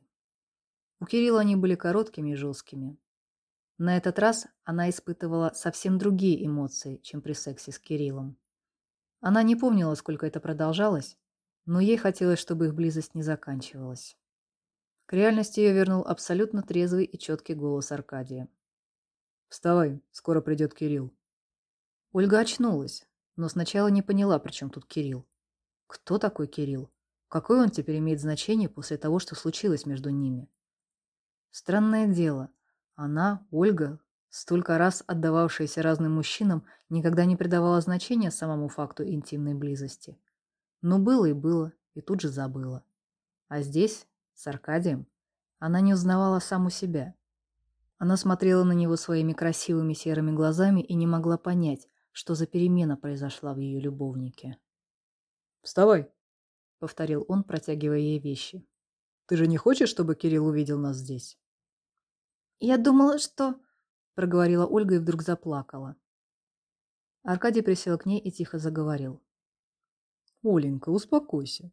У Кирилла они были короткими и жесткими. На этот раз она испытывала совсем другие эмоции, чем при сексе с Кириллом. Она не помнила, сколько это продолжалось, но ей хотелось, чтобы их близость не заканчивалась. К реальности ее вернул абсолютно трезвый и четкий голос Аркадия. «Вставай, скоро придет Кирилл». Ольга очнулась, но сначала не поняла, при чем тут Кирилл. Кто такой Кирилл? Какое он теперь имеет значение после того, что случилось между ними? Странное дело. Она, Ольга, столько раз отдававшаяся разным мужчинам, никогда не придавала значения самому факту интимной близости. Но было и было, и тут же забыла. А здесь с Аркадием, она не узнавала саму себя. Она смотрела на него своими красивыми серыми глазами и не могла понять, что за перемена произошла в ее любовнике. «Вставай!» — повторил он, протягивая ей вещи. «Ты же не хочешь, чтобы Кирилл увидел нас здесь?» «Я думала, что...» — проговорила Ольга и вдруг заплакала. Аркадий присел к ней и тихо заговорил. «Оленька, успокойся.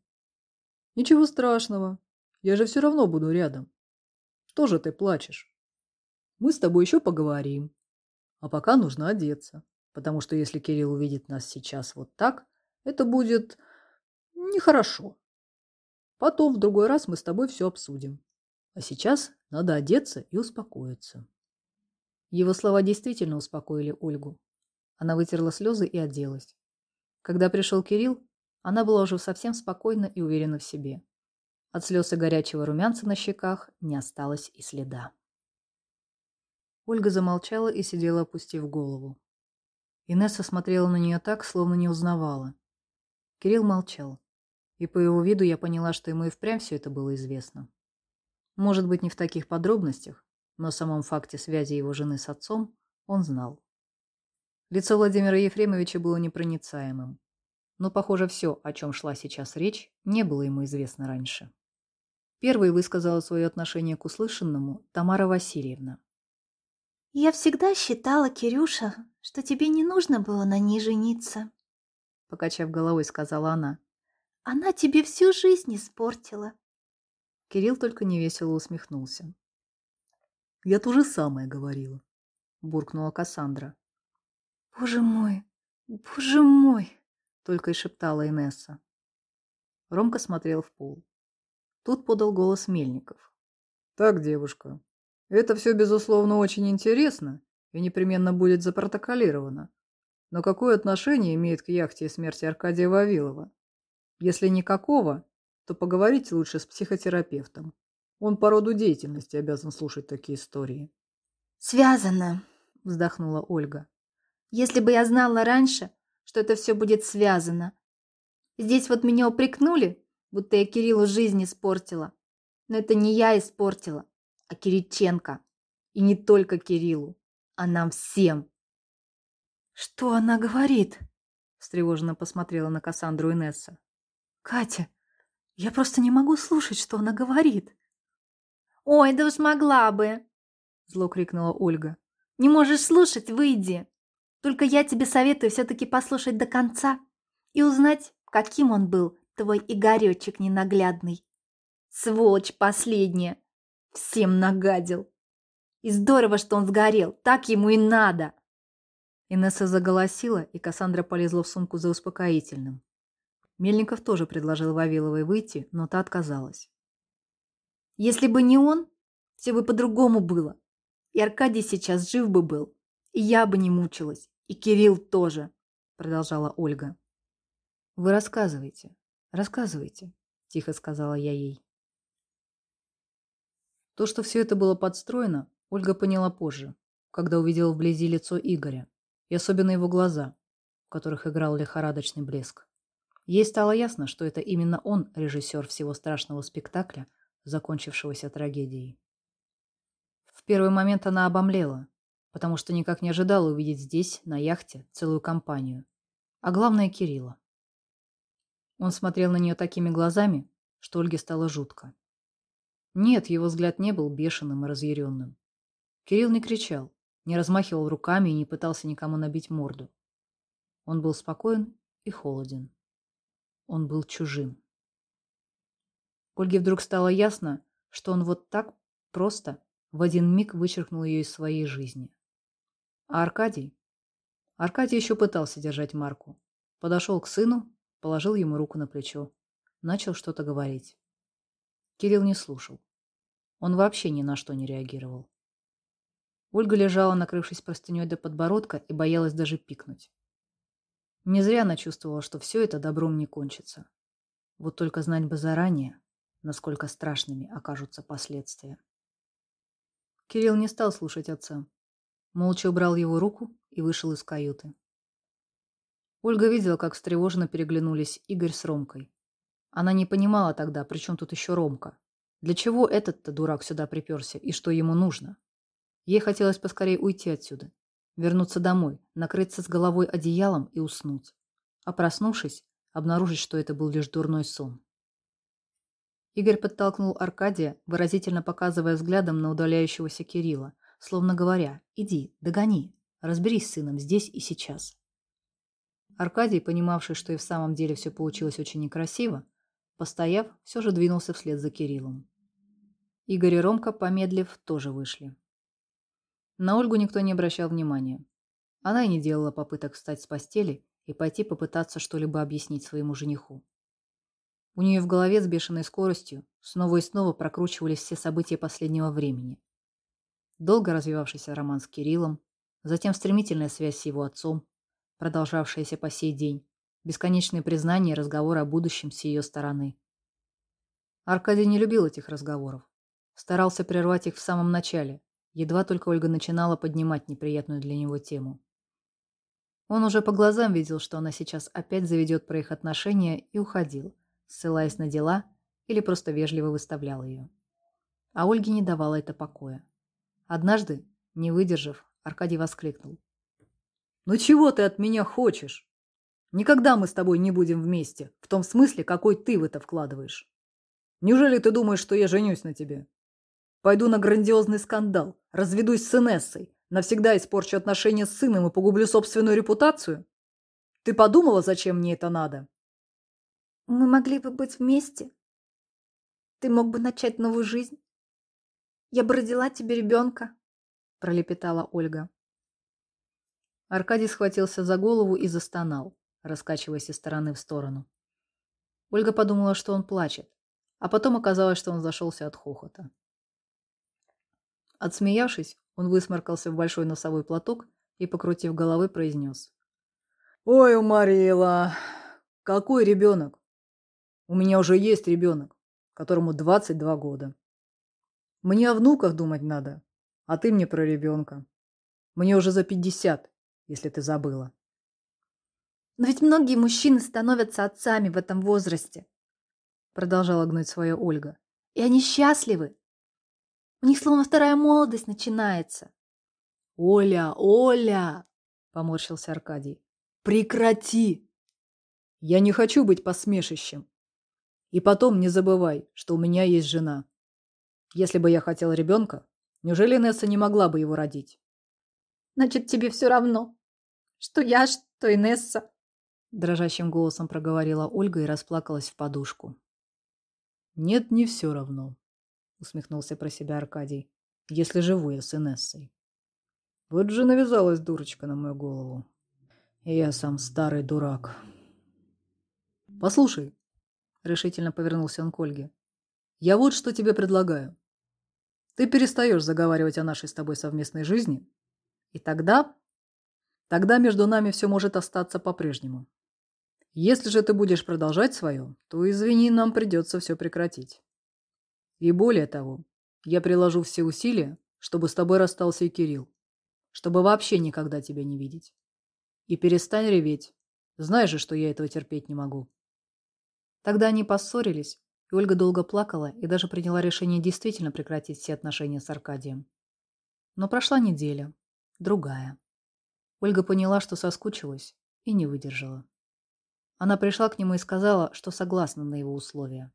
Ничего страшного. Я же все равно буду рядом. Что же ты плачешь? Мы с тобой еще поговорим. А пока нужно одеться, потому что если Кирилл увидит нас сейчас вот так, это будет нехорошо. Потом в другой раз мы с тобой все обсудим. А сейчас надо одеться и успокоиться. Его слова действительно успокоили Ольгу. Она вытерла слезы и оделась. Когда пришел Кирилл, она была уже совсем спокойна и уверена в себе. От слез и горячего румянца на щеках не осталось и следа. Ольга замолчала и сидела, опустив голову. Инесса смотрела на нее так, словно не узнавала. Кирилл молчал, и по его виду я поняла, что ему и впрямь все это было известно. Может быть, не в таких подробностях, но о самом факте связи его жены с отцом он знал. Лицо Владимира Ефремовича было непроницаемым, но, похоже, все, о чем шла сейчас речь, не было ему известно раньше. Первой высказала свое отношение к услышанному Тамара Васильевна. «Я всегда считала, Кирюша, что тебе не нужно было на ней жениться», — покачав головой, сказала она. «Она тебе всю жизнь испортила». Кирилл только невесело усмехнулся. «Я то же самое говорила», — буркнула Кассандра. «Боже мой, боже мой!» — только и шептала Инесса. Ромка смотрел в пол. Тут подал голос Мельников. «Так, девушка, это все, безусловно, очень интересно и непременно будет запротоколировано. Но какое отношение имеет к яхте и смерти Аркадия Вавилова? Если никакого, то поговорите лучше с психотерапевтом. Он по роду деятельности обязан слушать такие истории. «Связано», — вздохнула Ольга. «Если бы я знала раньше, что это все будет связано. Здесь вот меня упрекнули, будто я Кириллу жизнь испортила. Но это не я испортила, а Кириченко. И не только Кириллу, а нам всем. «Что она говорит?» – встревоженно посмотрела на Кассандру Инесса. «Катя, я просто не могу слушать, что она говорит». «Ой, да уж могла бы!» – зло крикнула Ольга. «Не можешь слушать? Выйди! Только я тебе советую все-таки послушать до конца и узнать, каким он был, твой Игоречек ненаглядный. Сволочь последняя! Всем нагадил. И здорово, что он сгорел. Так ему и надо. Инесса заголосила, и Кассандра полезла в сумку за успокоительным. Мельников тоже предложил Вавиловой выйти, но та отказалась. Если бы не он, все бы по-другому было. И Аркадий сейчас жив бы был. И я бы не мучилась. И Кирилл тоже, продолжала Ольга. Вы рассказывайте, рассказывайте, тихо сказала я ей. То, что все это было подстроено, Ольга поняла позже, когда увидела вблизи лицо Игоря, и особенно его глаза, в которых играл лихорадочный блеск. Ей стало ясно, что это именно он режиссер всего страшного спектакля, закончившегося трагедией. В первый момент она обомлела, потому что никак не ожидала увидеть здесь, на яхте, целую компанию. А главное, Кирилла. Он смотрел на нее такими глазами, что Ольге стало жутко. Нет, его взгляд не был бешеным и разъяренным. Кирилл не кричал, не размахивал руками и не пытался никому набить морду. Он был спокоен и холоден. Он был чужим. Ольге вдруг стало ясно, что он вот так просто в один миг вычеркнул ее из своей жизни. А Аркадий? Аркадий еще пытался держать Марку. Подошел к сыну, положил ему руку на плечо. Начал что-то говорить. Кирилл не слушал. Он вообще ни на что не реагировал. Ольга лежала, накрывшись простыней до подбородка, и боялась даже пикнуть. Не зря она чувствовала, что все это добром не кончится. Вот только знать бы заранее, насколько страшными окажутся последствия. Кирилл не стал слушать отца. Молча убрал его руку и вышел из каюты. Ольга видела, как встревоженно переглянулись Игорь с Ромкой. Она не понимала тогда, при чем тут еще Ромка. Для чего этот-то дурак сюда приперся и что ему нужно? Ей хотелось поскорее уйти отсюда, вернуться домой, накрыться с головой одеялом и уснуть. А проснувшись, обнаружить, что это был лишь дурной сон. Игорь подтолкнул Аркадия, выразительно показывая взглядом на удаляющегося Кирилла, словно говоря «Иди, догони, разберись с сыном здесь и сейчас». Аркадий, понимавший, что и в самом деле все получилось очень некрасиво, Постояв, все же двинулся вслед за Кириллом. Игорь и Ромка, помедлив, тоже вышли. На Ольгу никто не обращал внимания. Она и не делала попыток встать с постели и пойти попытаться что-либо объяснить своему жениху. У нее в голове с бешеной скоростью снова и снова прокручивались все события последнего времени. Долго развивавшийся роман с Кириллом, затем стремительная связь с его отцом, продолжавшаяся по сей день, бесконечные признания и разговоры о будущем с ее стороны. Аркадий не любил этих разговоров. Старался прервать их в самом начале, едва только Ольга начинала поднимать неприятную для него тему. Он уже по глазам видел, что она сейчас опять заведет про их отношения и уходил, ссылаясь на дела или просто вежливо выставлял ее. А Ольге не давала это покоя. Однажды, не выдержав, Аркадий воскликнул. «Ну чего ты от меня хочешь? Никогда мы с тобой не будем вместе, в том смысле, какой ты в это вкладываешь. Неужели ты думаешь, что я женюсь на тебе? Пойду на грандиозный скандал, разведусь с Инессой, навсегда испорчу отношения с сыном и погублю собственную репутацию? Ты подумала, зачем мне это надо? Мы могли бы быть вместе. Ты мог бы начать новую жизнь. Я бы родила тебе ребенка, пролепетала Ольга. Аркадий схватился за голову и застонал, раскачиваясь из стороны в сторону. Ольга подумала, что он плачет, а потом оказалось, что он зашелся от хохота. Отсмеявшись, он высморкался в большой носовой платок и, покрутив головой, произнес. «Ой, уморила! Какой ребенок? У меня уже есть ребенок, которому 22 года. Мне о внуках думать надо, а ты мне про ребенка. Мне уже за 50, если ты забыла». «Но ведь многие мужчины становятся отцами в этом возрасте», продолжала гнуть свое Ольга. «И они счастливы. У них словно вторая молодость начинается. Оля, Оля, поморщился Аркадий. Прекрати. Я не хочу быть посмешищем. И потом не забывай, что у меня есть жена. Если бы я хотел ребенка, неужели Несса не могла бы его родить? Значит, тебе все равно, что я, что Инесса. Дрожащим голосом проговорила Ольга и расплакалась в подушку. Нет, не все равно. — усмехнулся про себя Аркадий. «Если живу я с Инессой». Вот же навязалась дурочка на мою голову. И я сам старый дурак. «Послушай», — решительно повернулся он к Ольге, — «я вот что тебе предлагаю. Ты перестаешь заговаривать о нашей с тобой совместной жизни, и тогда... Тогда между нами все может остаться по-прежнему. Если же ты будешь продолжать свое, то, извини, нам придется все прекратить. И более того, я приложу все усилия, чтобы с тобой расстался и Кирилл, чтобы вообще никогда тебя не видеть. И перестань реветь. Знаешь же, что я этого терпеть не могу. Тогда они поссорились, и Ольга долго плакала и даже приняла решение действительно прекратить все отношения с Аркадием. Но прошла неделя, другая. Ольга поняла, что соскучилась, и не выдержала. Она пришла к нему и сказала, что согласна на его условия.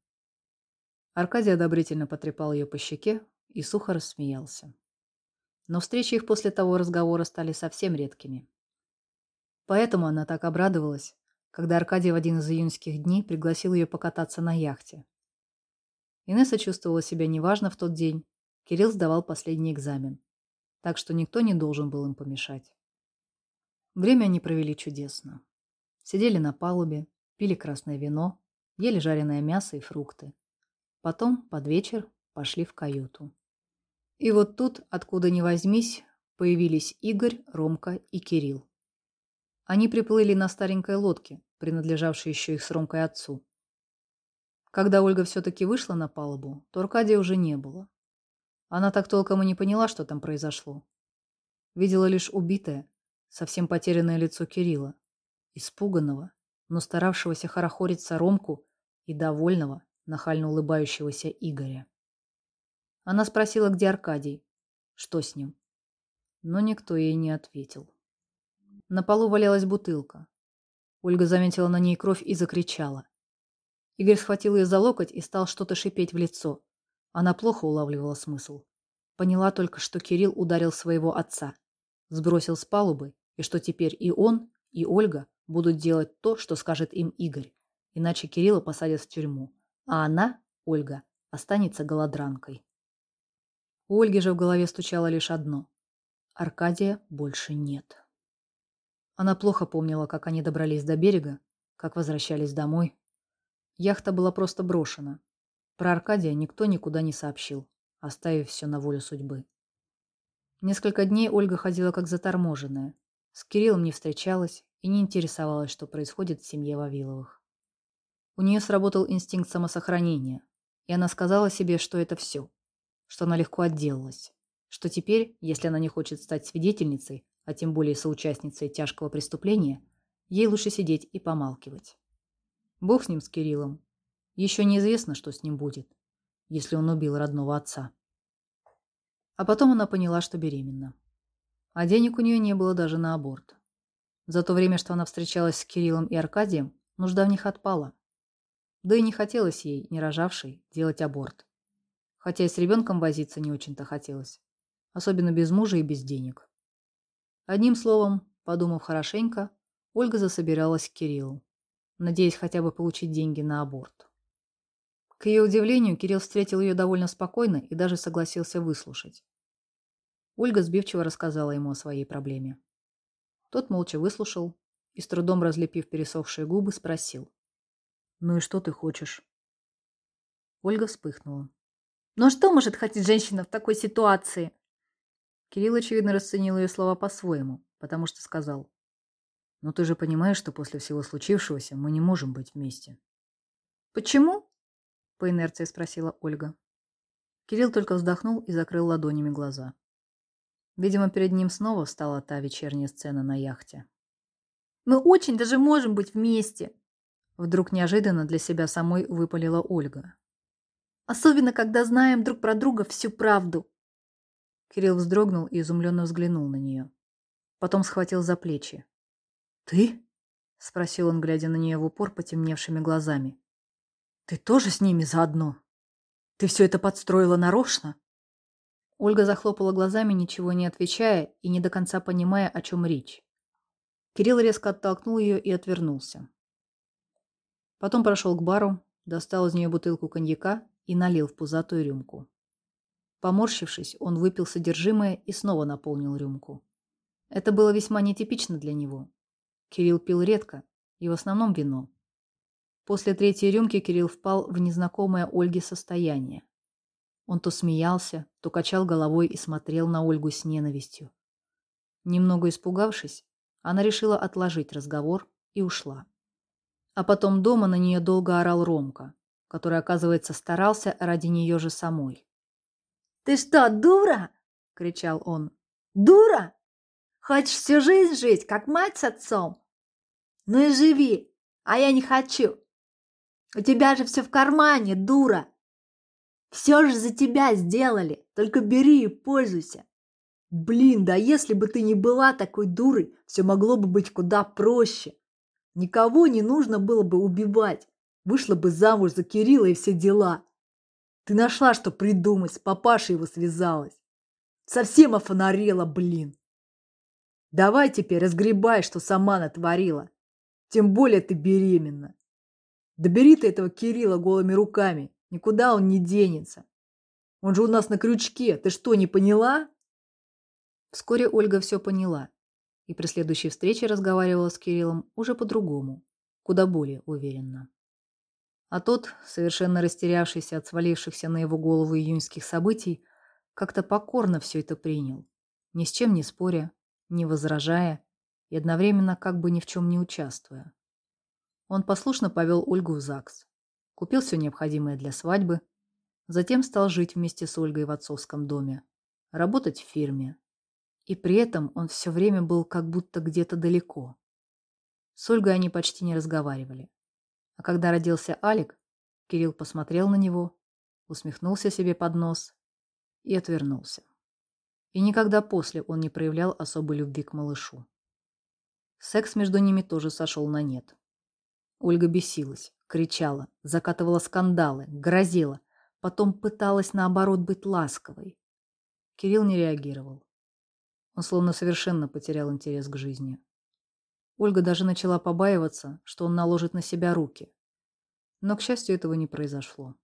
Аркадий одобрительно потрепал ее по щеке и сухо рассмеялся. Но встречи их после того разговора стали совсем редкими. Поэтому она так обрадовалась, когда Аркадий в один из июньских дней пригласил ее покататься на яхте. Инесса чувствовала себя неважно в тот день, Кирилл сдавал последний экзамен, так что никто не должен был им помешать. Время они провели чудесно. Сидели на палубе, пили красное вино, ели жареное мясо и фрукты. Потом, под вечер, пошли в каюту. И вот тут, откуда ни возьмись, появились Игорь, Ромка и Кирилл. Они приплыли на старенькой лодке, принадлежавшей еще их с Ромкой отцу. Когда Ольга все-таки вышла на палубу, то Аркадия уже не было. Она так толком и не поняла, что там произошло. Видела лишь убитое, совсем потерянное лицо Кирилла, испуганного, но старавшегося хорохориться Ромку и довольного, нахально улыбающегося Игоря. Она спросила, где Аркадий, что с ним. Но никто ей не ответил. На полу валялась бутылка. Ольга заметила на ней кровь и закричала. Игорь схватил ее за локоть и стал что-то шипеть в лицо. Она плохо улавливала смысл. Поняла только, что Кирилл ударил своего отца, сбросил с палубы, и что теперь и он, и Ольга будут делать то, что скажет им Игорь, иначе Кирилла посадят в тюрьму, а она, Ольга, останется голодранкой. У Ольги же в голове стучало лишь одно. Аркадия больше нет. Она плохо помнила, как они добрались до берега, как возвращались домой. Яхта была просто брошена. Про Аркадия никто никуда не сообщил, оставив все на волю судьбы. Несколько дней Ольга ходила как заторможенная. С Кириллом не встречалась и не интересовалась, что происходит в семье Вавиловых. У нее сработал инстинкт самосохранения, и она сказала себе, что это все, что она легко отделалась, что теперь, если она не хочет стать свидетельницей, а тем более соучастницей тяжкого преступления, ей лучше сидеть и помалкивать. Бог с ним, с Кириллом. Еще неизвестно, что с ним будет, если он убил родного отца. А потом она поняла, что беременна. А денег у нее не было даже на аборт. За то время, что она встречалась с Кириллом и Аркадием, нужда в них отпала. Да и не хотелось ей, не рожавшей, делать аборт. Хотя и с ребенком возиться не очень-то хотелось. Особенно без мужа и без денег. Одним словом, подумав хорошенько, Ольга засобиралась к Кириллу, надеясь хотя бы получить деньги на аборт. К ее удивлению, Кирилл встретил ее довольно спокойно и даже согласился выслушать. Ольга сбивчиво рассказала ему о своей проблеме. Тот молча выслушал и, с трудом разлепив пересохшие губы, спросил. «Ну и что ты хочешь?» Ольга вспыхнула. «Ну а что может хотеть женщина в такой ситуации?» Кирилл, очевидно, расценил ее слова по-своему, потому что сказал. «Но ты же понимаешь, что после всего случившегося мы не можем быть вместе». «Почему?» — по инерции спросила Ольга. Кирилл только вздохнул и закрыл ладонями глаза. Видимо, перед ним снова встала та вечерняя сцена на яхте. «Мы очень даже можем быть вместе!» Вдруг неожиданно для себя самой выпалила Ольга. «Особенно, когда знаем друг про друга всю правду!» Кирилл вздрогнул и изумленно взглянул на нее. Потом схватил за плечи. «Ты?» — спросил он, глядя на нее в упор потемневшими глазами. «Ты тоже с ними заодно? Ты все это подстроила нарочно?» Ольга захлопала глазами, ничего не отвечая и не до конца понимая, о чем речь. Кирилл резко оттолкнул ее и отвернулся. Потом прошел к бару, достал из нее бутылку коньяка и налил в пузатую рюмку. Поморщившись, он выпил содержимое и снова наполнил рюмку. Это было весьма нетипично для него. Кирилл пил редко, и в основном вино. После третьей рюмки Кирилл впал в незнакомое Ольге состояние. Он то смеялся, то качал головой и смотрел на Ольгу с ненавистью. Немного испугавшись, она решила отложить разговор и ушла. А потом дома на нее долго орал Ромка, который, оказывается, старался ради нее же самой. «Ты что, дура?» — кричал он. «Дура? Хочешь всю жизнь жить, как мать с отцом? Ну и живи, а я не хочу. У тебя же все в кармане, дура!» Все же за тебя сделали, только бери и пользуйся. Блин, да если бы ты не была такой дурой, все могло бы быть куда проще. Никого не нужно было бы убивать. Вышла бы замуж за Кирилла и все дела. Ты нашла, что придумать, с папашей его связалась. Совсем офонарела, блин. Давай теперь разгребай, что сама натворила. Тем более ты беременна. Добери ты этого Кирилла голыми руками Никуда он не денется. Он же у нас на крючке. Ты что, не поняла? Вскоре Ольга все поняла. И при следующей встрече разговаривала с Кириллом уже по-другому, куда более уверенно. А тот, совершенно растерявшийся от свалившихся на его голову июньских событий, как-то покорно все это принял, ни с чем не споря, не возражая и одновременно как бы ни в чем не участвуя. Он послушно повел Ольгу в ЗАГС купил все необходимое для свадьбы, затем стал жить вместе с Ольгой в отцовском доме, работать в фирме. И при этом он все время был как будто где-то далеко. С Ольгой они почти не разговаривали. А когда родился Алик, Кирилл посмотрел на него, усмехнулся себе под нос и отвернулся. И никогда после он не проявлял особой любви к малышу. Секс между ними тоже сошел на нет. Ольга бесилась, кричала, закатывала скандалы, грозила, потом пыталась наоборот быть ласковой. Кирилл не реагировал. Он словно совершенно потерял интерес к жизни. Ольга даже начала побаиваться, что он наложит на себя руки. Но, к счастью, этого не произошло.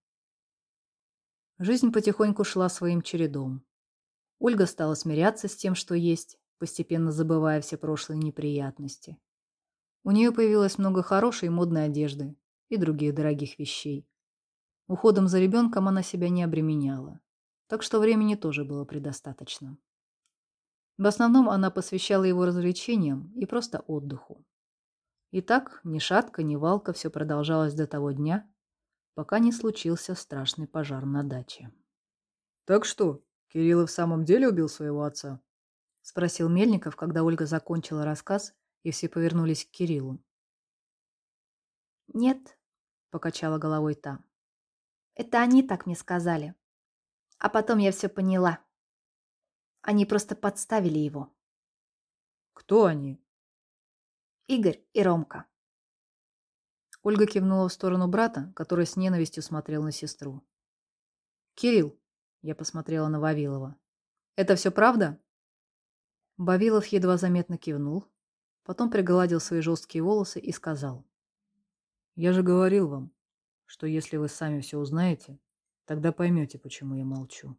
Жизнь потихоньку шла своим чередом. Ольга стала смиряться с тем, что есть, постепенно забывая все прошлые неприятности. У нее появилось много хорошей и модной одежды и других дорогих вещей. Уходом за ребенком она себя не обременяла, так что времени тоже было предостаточно. В основном она посвящала его развлечениям и просто отдыху. И так ни шатка, ни валка все продолжалось до того дня, пока не случился страшный пожар на даче. «Так что, Кирилл в самом деле убил своего отца?» — спросил Мельников, когда Ольга закончила рассказ, и все повернулись к Кириллу. «Нет», — покачала головой та. «Это они так мне сказали. А потом я все поняла. Они просто подставили его». «Кто они?» «Игорь и Ромка». Ольга кивнула в сторону брата, который с ненавистью смотрел на сестру. «Кирилл», — я посмотрела на Вавилова, — «это все правда?» Бавилов едва заметно кивнул, потом пригладил свои жесткие волосы и сказал. «Я же говорил вам, что если вы сами все узнаете, тогда поймете, почему я молчу.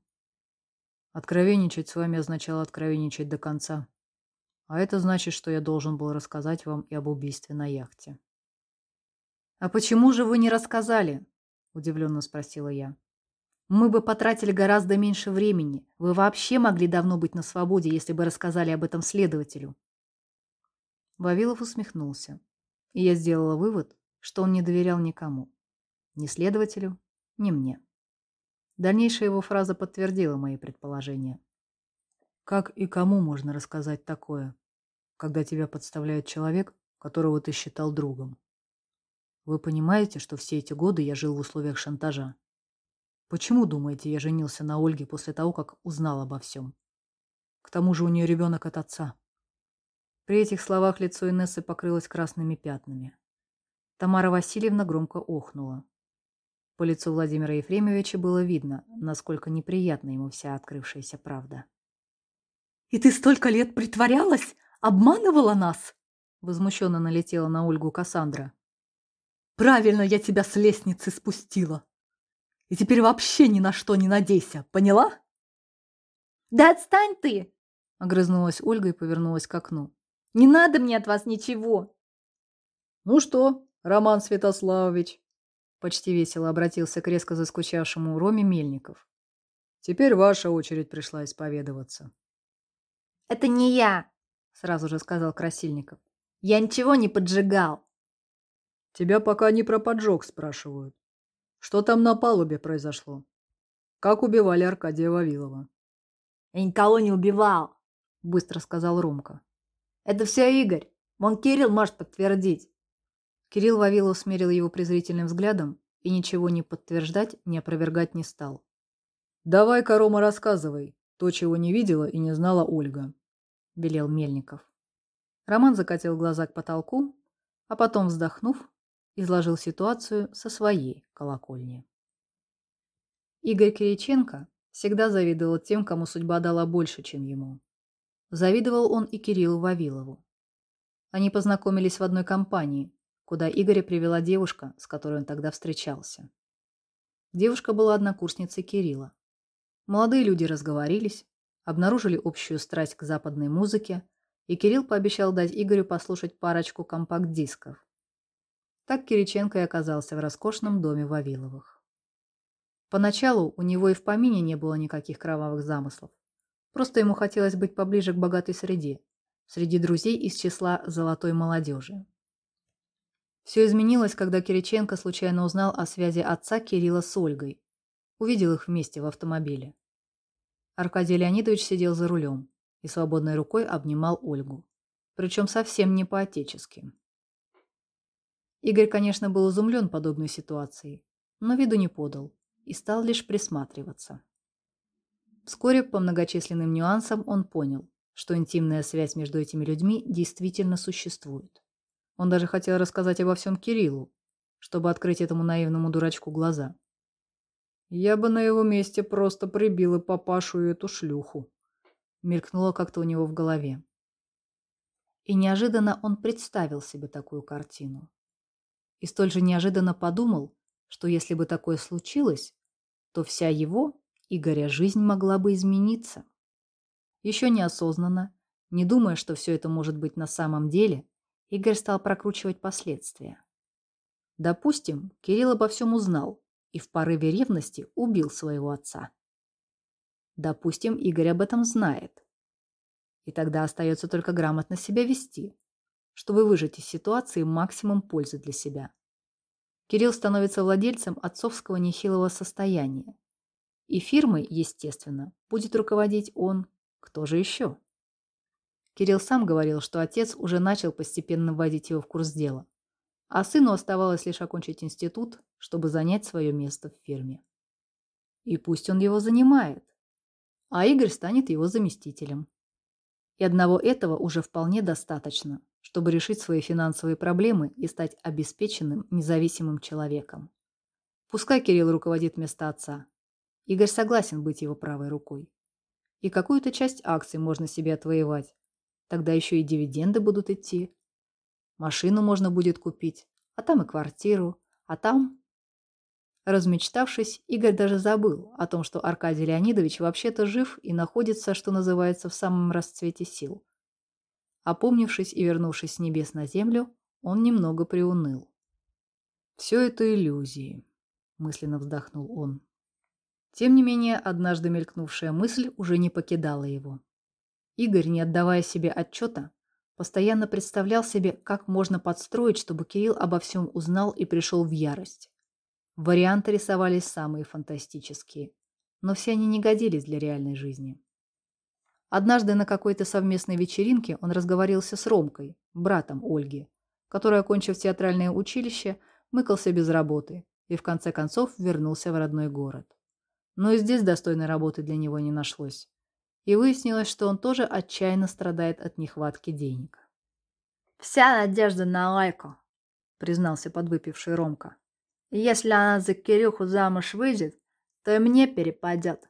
Откровенничать с вами означало откровенничать до конца, а это значит, что я должен был рассказать вам и об убийстве на яхте». «А почему же вы не рассказали?» – удивленно спросила я. «Мы бы потратили гораздо меньше времени. Вы вообще могли давно быть на свободе, если бы рассказали об этом следователю». Вавилов усмехнулся, и я сделала вывод, что он не доверял никому. Ни следователю, ни мне. Дальнейшая его фраза подтвердила мои предположения. Как и кому можно рассказать такое, когда тебя подставляет человек, которого ты считал другом? Вы понимаете, что все эти годы я жил в условиях шантажа? Почему, думаете, я женился на Ольге после того, как узнал обо всем? К тому же у нее ребенок от отца. При этих словах лицо Инессы покрылось красными пятнами. Тамара Васильевна громко охнула. По лицу Владимира Ефремовича было видно, насколько неприятна ему вся открывшаяся правда. «И ты столько лет притворялась? Обманывала нас?» Возмущенно налетела на Ольгу Кассандра. Правильно я тебя с лестницы спустила. И теперь вообще ни на что не надейся, поняла? Да отстань ты! Огрызнулась Ольга и повернулась к окну. Не надо мне от вас ничего. Ну что, Роман Святославович? Почти весело обратился к резко заскучавшему Роме Мельников. Теперь ваша очередь пришла исповедоваться. Это не я, сразу же сказал Красильников. Я ничего не поджигал. Тебя пока не про поджог спрашивают. Что там на палубе произошло? Как убивали Аркадия Вавилова? Я никого не убивал, быстро сказал Ромка. Это все Игорь. Вон Кирилл может подтвердить. Кирилл Вавилов смерил его презрительным взглядом и ничего не подтверждать, не опровергать не стал. «Давай-ка, Рома, рассказывай, то, чего не видела и не знала Ольга», – велел Мельников. Роман закатил глаза к потолку, а потом, вздохнув, изложил ситуацию со своей колокольни. Игорь Кириченко всегда завидовал тем, кому судьба дала больше, чем ему. Завидовал он и Кириллу Вавилову. Они познакомились в одной компании, куда Игоря привела девушка, с которой он тогда встречался. Девушка была однокурсницей Кирилла. Молодые люди разговорились, обнаружили общую страсть к западной музыке, и Кирилл пообещал дать Игорю послушать парочку компакт-дисков. Так Кириченко и оказался в роскошном доме Вавиловых. Поначалу у него и в помине не было никаких кровавых замыслов. Просто ему хотелось быть поближе к богатой среде, среди друзей из числа золотой молодежи. Все изменилось, когда Кириченко случайно узнал о связи отца Кирилла с Ольгой. Увидел их вместе в автомобиле. Аркадий Леонидович сидел за рулем и свободной рукой обнимал Ольгу. Причем совсем не по-отечески. Игорь, конечно, был изумлен подобной ситуацией, но виду не подал и стал лишь присматриваться. Вскоре, по многочисленным нюансам, он понял, что интимная связь между этими людьми действительно существует. Он даже хотел рассказать обо всем Кириллу, чтобы открыть этому наивному дурачку глаза. «Я бы на его месте просто прибила папашу и эту шлюху», мелькнуло как-то у него в голове. И неожиданно он представил себе такую картину и столь же неожиданно подумал, что если бы такое случилось, то вся его, Игоря, жизнь могла бы измениться. Еще неосознанно, не думая, что все это может быть на самом деле, Игорь стал прокручивать последствия. Допустим, Кирилл обо всем узнал и в порыве ревности убил своего отца. Допустим, Игорь об этом знает. И тогда остается только грамотно себя вести, чтобы выжать из ситуации максимум пользы для себя. Кирилл становится владельцем отцовского нехилого состояния. И фирмой, естественно, будет руководить он. Кто же еще? Кирилл сам говорил, что отец уже начал постепенно вводить его в курс дела. А сыну оставалось лишь окончить институт, чтобы занять свое место в фирме. И пусть он его занимает. А Игорь станет его заместителем. И одного этого уже вполне достаточно, чтобы решить свои финансовые проблемы и стать обеспеченным, независимым человеком. Пускай Кирилл руководит вместо отца. Игорь согласен быть его правой рукой. И какую-то часть акций можно себе отвоевать. Тогда еще и дивиденды будут идти. Машину можно будет купить, а там и квартиру, а там... Размечтавшись, Игорь даже забыл о том, что Аркадий Леонидович вообще-то жив и находится, что называется, в самом расцвете сил. Опомнившись и вернувшись с небес на землю, он немного приуныл. «Все это иллюзии», — мысленно вздохнул он. Тем не менее, однажды мелькнувшая мысль уже не покидала его. Игорь, не отдавая себе отчета, постоянно представлял себе, как можно подстроить, чтобы Кирилл обо всем узнал и пришел в ярость. Варианты рисовались самые фантастические, но все они не годились для реальной жизни. Однажды на какой-то совместной вечеринке он разговорился с Ромкой, братом Ольги, который, окончив театральное училище, мыкался без работы и в конце концов вернулся в родной город. Но и здесь достойной работы для него не нашлось. И выяснилось, что он тоже отчаянно страдает от нехватки денег. «Вся надежда на Лайку», — признался подвыпивший Ромка. «Если она за Кирюху замуж выйдет, то и мне перепадет.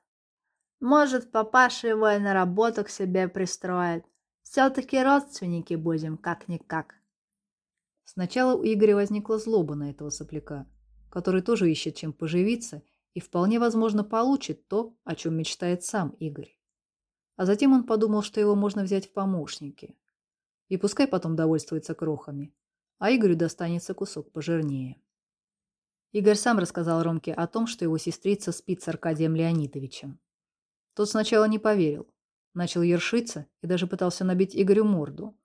Может, папаша его и на работу к себе пристроит. Все-таки родственники будем, как-никак. Сначала у Игоря возникла злоба на этого сопляка, который тоже ищет чем поживиться и вполне возможно получит то, о чем мечтает сам Игорь. А затем он подумал, что его можно взять в помощники. И пускай потом довольствуется крохами, а Игорю достанется кусок пожирнее. Игорь сам рассказал Ромке о том, что его сестрица спит с Аркадием Леонидовичем. Тот сначала не поверил, начал ершиться и даже пытался набить Игорю морду.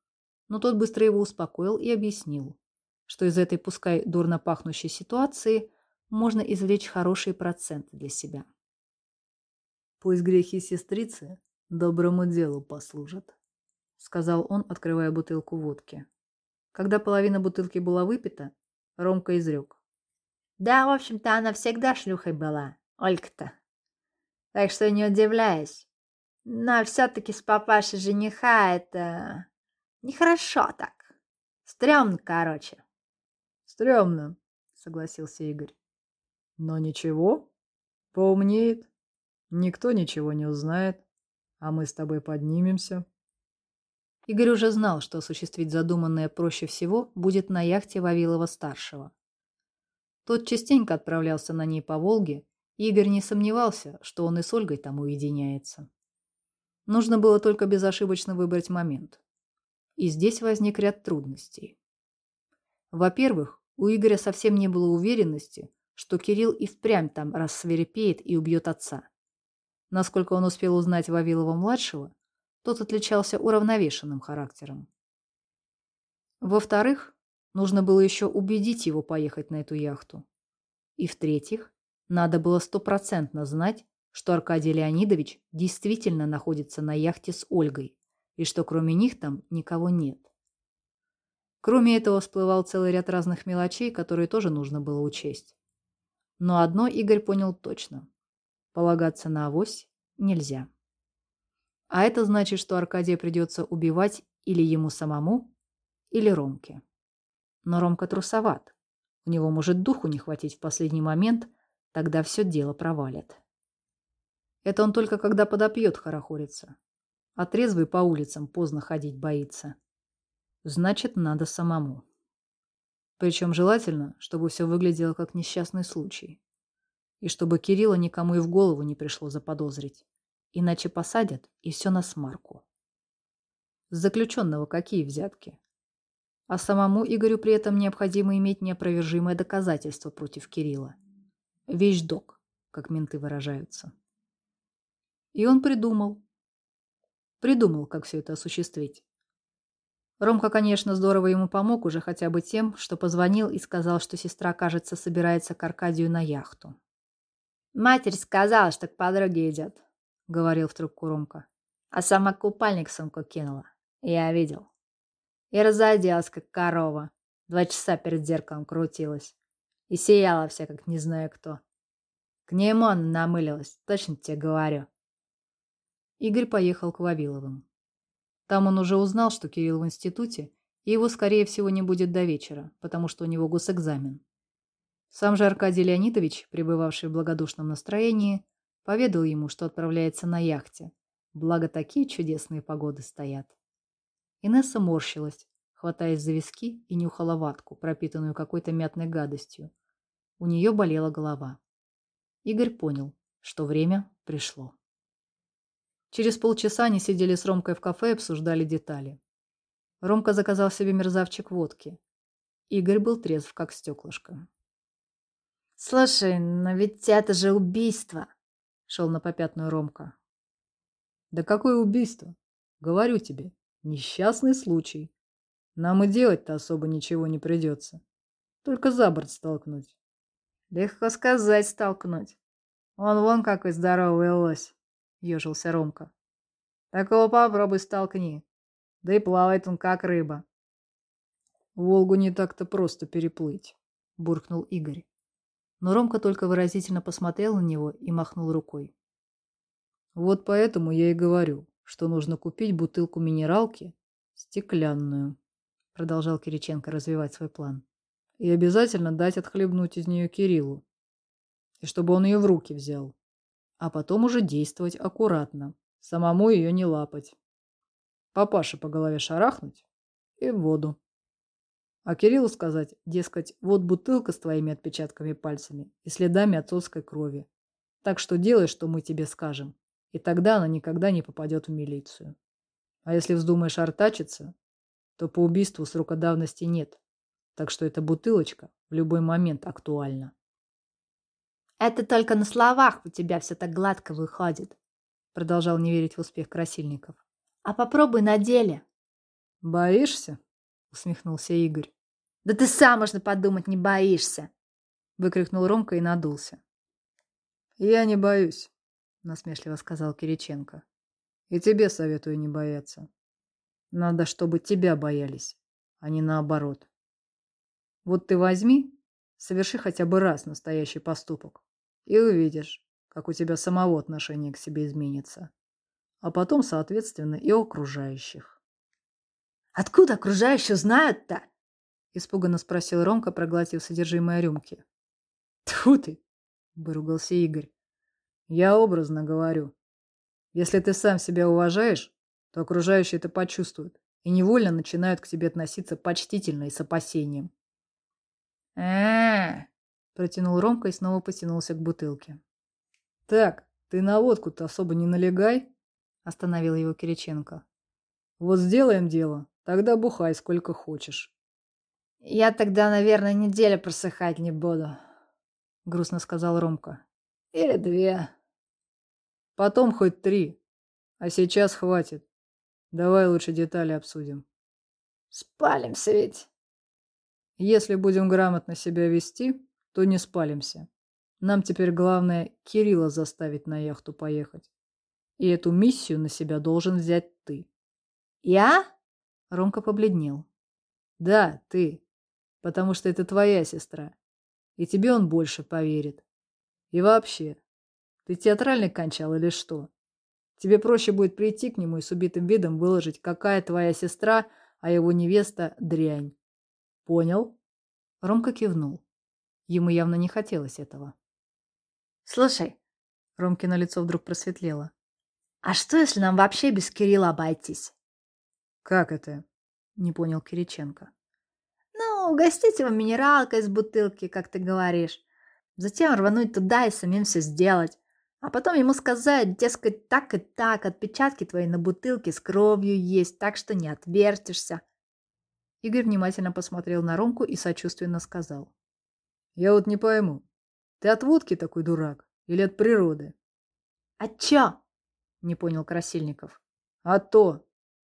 Но тот быстро его успокоил и объяснил, что из этой пускай дурно пахнущей ситуации можно извлечь хорошие проценты для себя. «Пусть грехи сестрицы доброму делу послужат», — сказал он, открывая бутылку водки. Когда половина бутылки была выпита, Ромка изрек. «Да, в общем-то, она всегда шлюхой была, Олька-то» так что не удивляюсь. Но все-таки с папашей жениха это нехорошо так. Стремно, короче. Стремно, согласился Игорь. Но ничего, поумнеет. Никто ничего не узнает, а мы с тобой поднимемся. Игорь уже знал, что осуществить задуманное проще всего будет на яхте Вавилова-старшего. Тот частенько отправлялся на ней по Волге Игорь не сомневался, что он и с Ольгой там уединяется. Нужно было только безошибочно выбрать момент. И здесь возник ряд трудностей. Во-первых, у Игоря совсем не было уверенности, что Кирилл и впрямь там рассверепеет и убьет отца. Насколько он успел узнать Вавилова-младшего, тот отличался уравновешенным характером. Во-вторых, нужно было еще убедить его поехать на эту яхту. И в-третьих, надо было стопроцентно знать, что Аркадий Леонидович действительно находится на яхте с Ольгой, и что кроме них там никого нет. Кроме этого всплывал целый ряд разных мелочей, которые тоже нужно было учесть. Но одно Игорь понял точно. Полагаться на авось нельзя. А это значит, что Аркадия придется убивать или ему самому, или Ромке. Но Ромка трусоват. У него может духу не хватить в последний момент – Тогда все дело провалят. Это он только когда подопьет хорохорится. А трезвый по улицам поздно ходить боится. Значит, надо самому. Причем желательно, чтобы все выглядело как несчастный случай. И чтобы Кирилла никому и в голову не пришло заподозрить. иначе посадят и все на смарку. С заключенного какие взятки? А самому Игорю при этом необходимо иметь неопровержимое доказательство против Кирилла. Вещдок, как менты выражаются. И он придумал. Придумал, как все это осуществить. Ромка, конечно, здорово ему помог уже хотя бы тем, что позвонил и сказал, что сестра, кажется, собирается к Аркадию на яхту. «Матерь сказала, что к подруге идет», — говорил в трубку Ромка. «А сама купальник сумку кинула. Я видел. И разоделась, как корова. Два часа перед зеркалом крутилась. И сияла вся, как не знаю кто. К нему она намылилась, точно тебе говорю». Игорь поехал к Вавиловым. Там он уже узнал, что Кирилл в институте, и его, скорее всего, не будет до вечера, потому что у него госэкзамен. Сам же Аркадий Леонидович, пребывавший в благодушном настроении, поведал ему, что отправляется на яхте, благо такие чудесные погоды стоят. Инесса морщилась, хватаясь за виски и нюхала ватку, пропитанную какой-то мятной гадостью. У нее болела голова. Игорь понял, что время пришло. Через полчаса они сидели с Ромкой в кафе и обсуждали детали. Ромка заказал себе мерзавчик водки. Игорь был трезв, как стеклышко. «Слушай, но ведь это же убийство!» — шел на попятную Ромка. «Да какое убийство? Говорю тебе, несчастный случай. Нам и делать-то особо ничего не придется. Только за борт столкнуть». «Легко сказать столкнуть. Он вон какой здоровый лось!» ежился Ромка. Такого попробуй столкни. Да и плавает он как рыба. Волгу не так-то просто переплыть, буркнул Игорь. Но Ромка только выразительно посмотрел на него и махнул рукой. Вот поэтому я и говорю, что нужно купить бутылку минералки стеклянную, продолжал Кириченко развивать свой план. И обязательно дать отхлебнуть из нее Кириллу. И чтобы он ее в руки взял а потом уже действовать аккуратно, самому ее не лапать. Папаше по голове шарахнуть и в воду. А Кириллу сказать, дескать, вот бутылка с твоими отпечатками пальцами и следами отцовской крови. Так что делай, что мы тебе скажем, и тогда она никогда не попадет в милицию. А если вздумаешь артачиться, то по убийству срока давности нет, так что эта бутылочка в любой момент актуальна. Это только на словах у тебя все так гладко выходит, продолжал не верить в успех Красильников. А попробуй на деле. Боишься? усмехнулся Игорь. Да ты сам, можно подумать, не боишься, выкрикнул Ромка и надулся. Я не боюсь, насмешливо сказал Кириченко. И тебе советую не бояться. Надо, чтобы тебя боялись, а не наоборот. Вот ты возьми, соверши хотя бы раз настоящий поступок. И увидишь, как у тебя самого отношение к себе изменится. А потом, соответственно, и у окружающих. «Откуда окружающие знают-то?» Испуганно спросил Ромка, проглотив содержимое рюмки. Тьфу ты! Выругался Игорь. Я образно говорю. Если ты сам себя уважаешь, то окружающие это почувствуют и невольно начинают к тебе относиться почтительно и с опасением. а Протянул Ромка и снова потянулся к бутылке. «Так, ты на водку-то особо не налегай», — остановил его Кириченко. «Вот сделаем дело, тогда бухай сколько хочешь». «Я тогда, наверное, неделю просыхать не буду», — грустно сказал Ромка. «Или две». «Потом хоть три, а сейчас хватит. Давай лучше детали обсудим». «Спалимся ведь». «Если будем грамотно себя вести, то не спалимся. Нам теперь главное Кирилла заставить на яхту поехать. И эту миссию на себя должен взять ты. Я? Ромка побледнел. Да, ты. Потому что это твоя сестра. И тебе он больше поверит. И вообще, ты театральный кончал или что? Тебе проще будет прийти к нему и с убитым видом выложить, какая твоя сестра, а его невеста – дрянь. Понял? Ромка кивнул. Ему явно не хотелось этого. «Слушай», — Ромкино лицо вдруг просветлело, «а что, если нам вообще без Кирилла обойтись?» «Как это?» — не понял Кириченко. «Ну, угостить его минералкой из бутылки, как ты говоришь. Затем рвануть туда и самим все сделать. А потом ему сказать, дескать, так и так, отпечатки твои на бутылке с кровью есть, так что не отвертишься. Игорь внимательно посмотрел на Ромку и сочувственно сказал. Я вот не пойму, ты от водки такой дурак или от природы? А чё? Не понял Красильников. А то.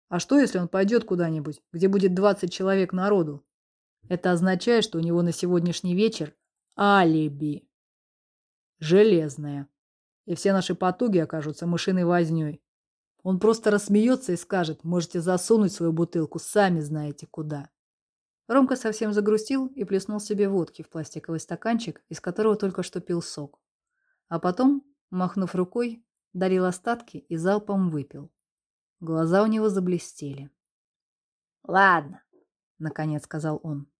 А что, если он пойдет куда-нибудь, где будет 20 человек народу? Это означает, что у него на сегодняшний вечер алиби. Железное и все наши потуги окажутся мышиной вознёй. Он просто рассмеется и скажет, можете засунуть свою бутылку, сами знаете куда. Ромка совсем загрустил и плеснул себе водки в пластиковый стаканчик, из которого только что пил сок. А потом, махнув рукой, дарил остатки и залпом выпил. Глаза у него заблестели. «Ладно», — наконец сказал он.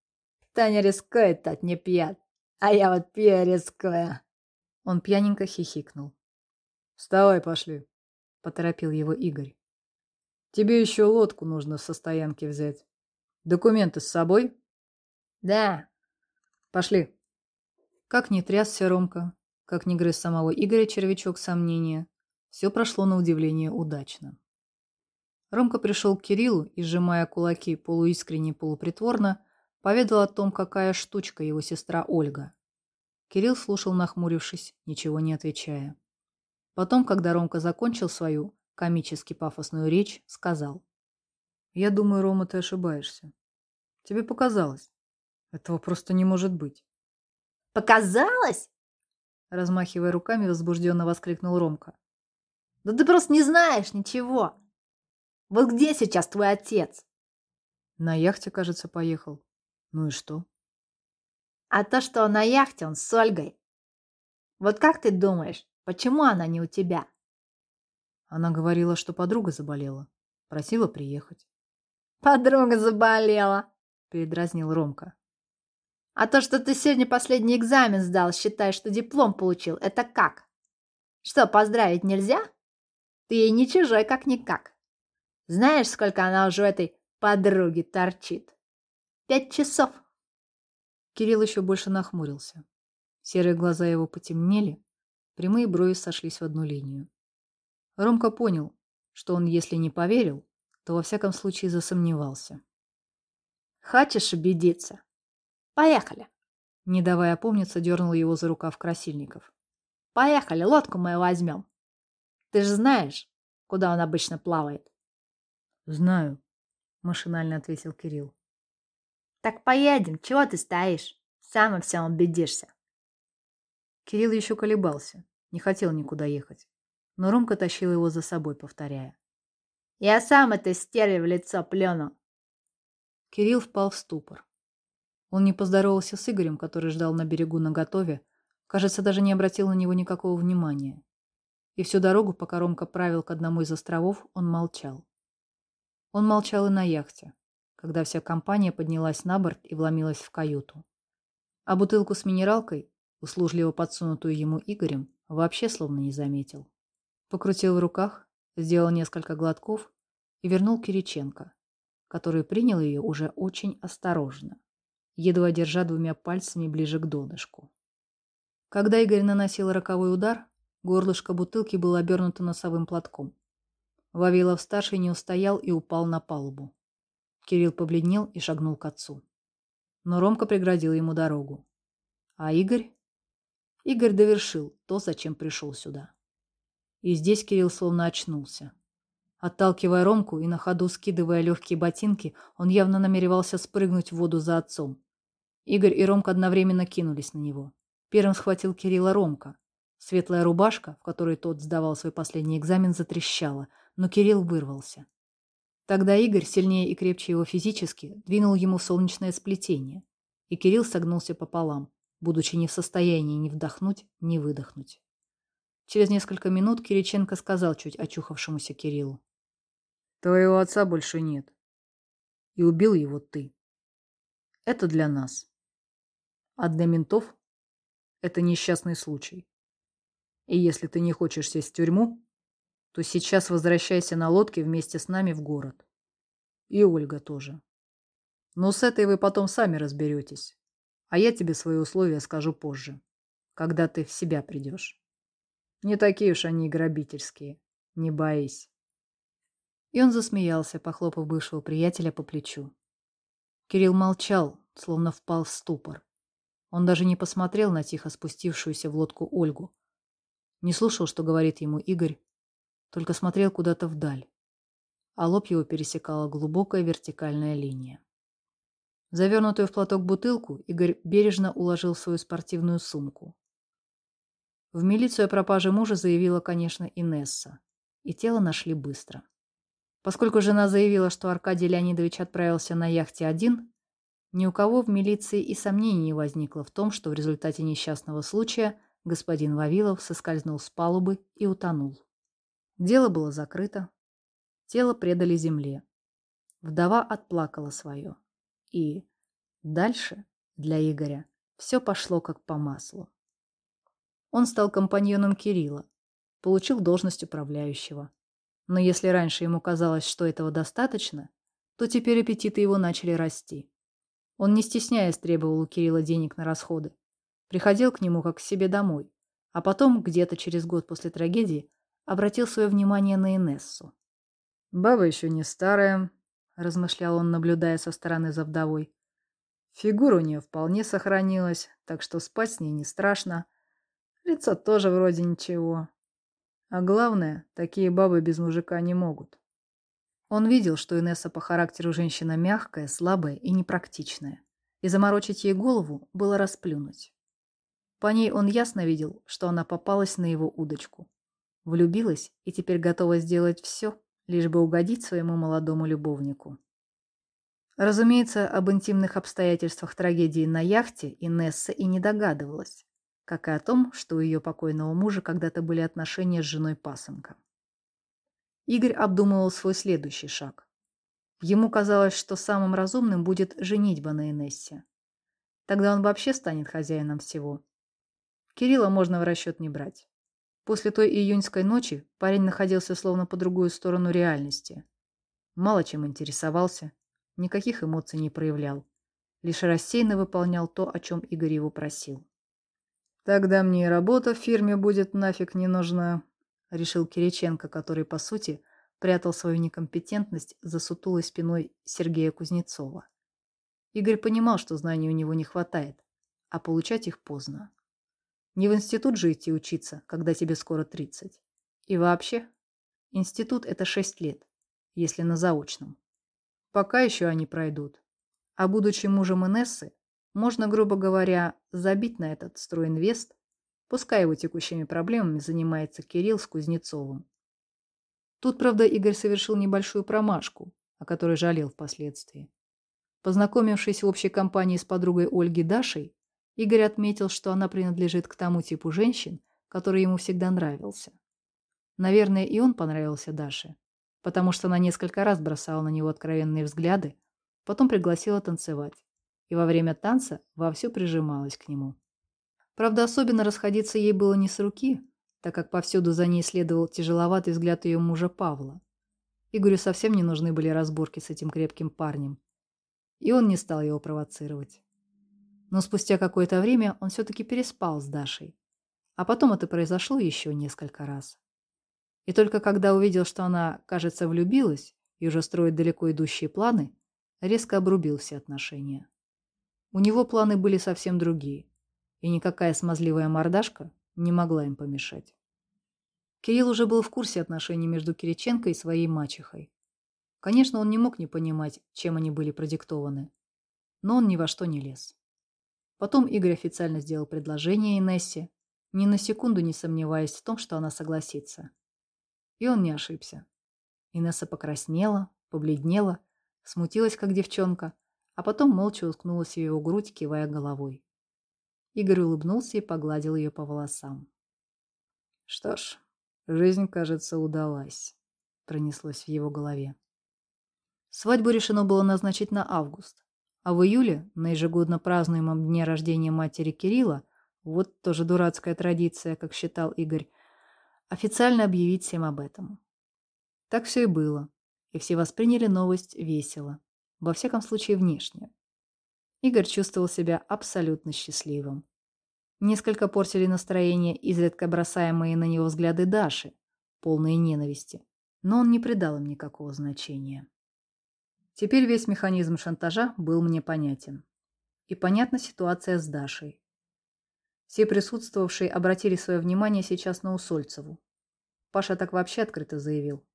«Кто не рискует, тот не пьет, а я вот пью рискую». Он пьяненько хихикнул. «Вставай, пошли», — поторопил его Игорь. «Тебе еще лодку нужно в состоянке взять. Документы с собой?» «Да». «Пошли». Как ни трясся Ромка, как ни грыз самого Игоря червячок сомнения, все прошло на удивление удачно. Ромка пришел к Кириллу и, сжимая кулаки полуискренне полупритворно, поведал о том, какая штучка его сестра Ольга. Кирилл слушал, нахмурившись, ничего не отвечая. Потом, когда Ромка закончил свою комически пафосную речь, сказал. «Я думаю, Рома, ты ошибаешься. Тебе показалось. Этого просто не может быть». «Показалось?» Размахивая руками, возбужденно воскликнул Ромка. «Да ты просто не знаешь ничего. Вот где сейчас твой отец?» «На яхте, кажется, поехал. Ну и что?» А то, что он на яхте, он с Ольгой. Вот как ты думаешь, почему она не у тебя? Она говорила, что подруга заболела. Просила приехать. Подруга заболела, передразнил Ромка. А то, что ты сегодня последний экзамен сдал, считаешь, что диплом получил, это как? Что, поздравить нельзя? Ты ей не чужой, как-никак. Знаешь, сколько она уже у этой подруги торчит? Пять часов. Кирилл еще больше нахмурился. Серые глаза его потемнели, прямые брови сошлись в одну линию. Ромка понял, что он, если не поверил, то во всяком случае засомневался. «Хочешь убедиться? Поехали!» Не давая опомниться, дернул его за рукав Красильников. «Поехали, лодку мы возьмем. Ты же знаешь, куда он обычно плавает?» «Знаю», — машинально ответил Кирилл. Так поедем, чего ты стоишь? Сам во всем убедишься. Кирилл еще колебался, не хотел никуда ехать. Но Ромка тащил его за собой, повторяя. Я сам этой стерве в лицо плюну. Кирилл впал в ступор. Он не поздоровался с Игорем, который ждал на берегу наготове, кажется, даже не обратил на него никакого внимания. И всю дорогу, пока Ромка правил к одному из островов, он молчал. Он молчал и на яхте когда вся компания поднялась на борт и вломилась в каюту. А бутылку с минералкой, услужливо подсунутую ему Игорем, вообще словно не заметил. Покрутил в руках, сделал несколько глотков и вернул Кириченко, который принял ее уже очень осторожно, едва держа двумя пальцами ближе к донышку. Когда Игорь наносил роковой удар, горлышко бутылки было обернуто носовым платком. Вавилов-старший не устоял и упал на палубу. Кирилл побледнел и шагнул к отцу. Но Ромка преградил ему дорогу. А Игорь? Игорь довершил то, зачем пришел сюда. И здесь Кирилл словно очнулся. Отталкивая Ромку и на ходу скидывая легкие ботинки, он явно намеревался спрыгнуть в воду за отцом. Игорь и Ромка одновременно кинулись на него. Первым схватил Кирилла Ромка. Светлая рубашка, в которой тот сдавал свой последний экзамен, затрещала, но Кирилл вырвался. Тогда Игорь, сильнее и крепче его физически, двинул ему солнечное сплетение, и Кирилл согнулся пополам, будучи не в состоянии ни вдохнуть, ни выдохнуть. Через несколько минут Кириченко сказал чуть очухавшемуся Кириллу. «Твоего отца больше нет. И убил его ты. Это для нас. А для ментов это несчастный случай. И если ты не хочешь сесть в тюрьму, то сейчас возвращайся на лодке вместе с нами в город. И Ольга тоже. Но с этой вы потом сами разберетесь. А я тебе свои условия скажу позже, когда ты в себя придешь. Не такие уж они грабительские. Не боись. И он засмеялся, похлопав бывшего приятеля по плечу. Кирилл молчал, словно впал в ступор. Он даже не посмотрел на тихо спустившуюся в лодку Ольгу. Не слушал, что говорит ему Игорь, только смотрел куда-то вдаль. А лоб его пересекала глубокая вертикальная линия. Завернутую в платок бутылку Игорь бережно уложил в свою спортивную сумку. В милицию о пропаже мужа заявила, конечно, Инесса. И тело нашли быстро. Поскольку жена заявила, что Аркадий Леонидович отправился на яхте один, ни у кого в милиции и сомнений не возникло в том, что в результате несчастного случая господин Вавилов соскользнул с палубы и утонул. Дело было закрыто. Тело предали земле. Вдова отплакала свое. И дальше для Игоря все пошло как по маслу. Он стал компаньоном Кирилла, получил должность управляющего. Но если раньше ему казалось, что этого достаточно, то теперь аппетиты его начали расти. Он, не стесняясь, требовал у Кирилла денег на расходы. Приходил к нему как к себе домой. А потом, где-то через год после трагедии, обратил свое внимание на Инессу. «Баба еще не старая», — размышлял он, наблюдая со стороны за вдовой. «Фигура у нее вполне сохранилась, так что спать с ней не страшно. Лицо тоже вроде ничего. А главное, такие бабы без мужика не могут. Он видел, что Инесса по характеру женщина мягкая, слабая и непрактичная. И заморочить ей голову было расплюнуть. По ней он ясно видел, что она попалась на его удочку. Влюбилась и теперь готова сделать все, лишь бы угодить своему молодому любовнику. Разумеется, об интимных обстоятельствах трагедии на яхте Инесса и не догадывалась как и о том, что у ее покойного мужа когда-то были отношения с женой пасынка. Игорь обдумывал свой следующий шаг. Ему казалось, что самым разумным будет женитьба на Инессе. Тогда он вообще станет хозяином всего. Кирилла можно в расчет не брать. После той июньской ночи парень находился словно по другую сторону реальности. Мало чем интересовался, никаких эмоций не проявлял. Лишь рассеянно выполнял то, о чем Игорь его просил. Тогда мне и работа в фирме будет нафиг не нужна, решил Кириченко, который, по сути, прятал свою некомпетентность за сутулой спиной Сергея Кузнецова. Игорь понимал, что знаний у него не хватает, а получать их поздно. Не в институт же идти учиться, когда тебе скоро 30. И вообще, институт – это 6 лет, если на заочном. Пока еще они пройдут. А будучи мужем Инессы, можно, грубо говоря, забить на этот стройинвест, пускай его текущими проблемами занимается Кирилл с Кузнецовым. Тут, правда, Игорь совершил небольшую промашку, о которой жалел впоследствии. Познакомившись в общей компании с подругой Ольги Дашей, Игорь отметил, что она принадлежит к тому типу женщин, который ему всегда нравился. Наверное, и он понравился Даше, потому что она несколько раз бросала на него откровенные взгляды, потом пригласила танцевать и во время танца вовсю прижималась к нему. Правда, особенно расходиться ей было не с руки, так как повсюду за ней следовал тяжеловатый взгляд ее мужа Павла. Игорю совсем не нужны были разборки с этим крепким парнем, и он не стал его провоцировать. Но спустя какое-то время он все-таки переспал с Дашей, а потом это произошло еще несколько раз. И только когда увидел, что она, кажется, влюбилась и уже строит далеко идущие планы, резко обрубил все отношения. У него планы были совсем другие, и никакая смазливая мордашка не могла им помешать. Кирилл уже был в курсе отношений между Кириченко и своей мачехой. Конечно, он не мог не понимать, чем они были продиктованы, но он ни во что не лез. Потом Игорь официально сделал предложение Инессе, ни на секунду не сомневаясь в том, что она согласится. И он не ошибся. Инесса покраснела, побледнела, смутилась, как девчонка, а потом молча уткнулась в его грудь, кивая головой. Игорь улыбнулся и погладил ее по волосам. «Что ж, жизнь, кажется, удалась», — пронеслось в его голове. Свадьбу решено было назначить на август, а в июле, на ежегодно празднуемом дне рождения матери Кирилла, вот тоже дурацкая традиция, как считал Игорь, официально объявить всем об этом. Так все и было, и все восприняли новость весело, во всяком случае внешне. Игорь чувствовал себя абсолютно счастливым. Несколько портили настроение изредка бросаемые на него взгляды Даши, полные ненависти, но он не придал им никакого значения. Теперь весь механизм шантажа был мне понятен. И понятна ситуация с Дашей. Все присутствовавшие обратили свое внимание сейчас на Усольцеву. Паша так вообще открыто заявил.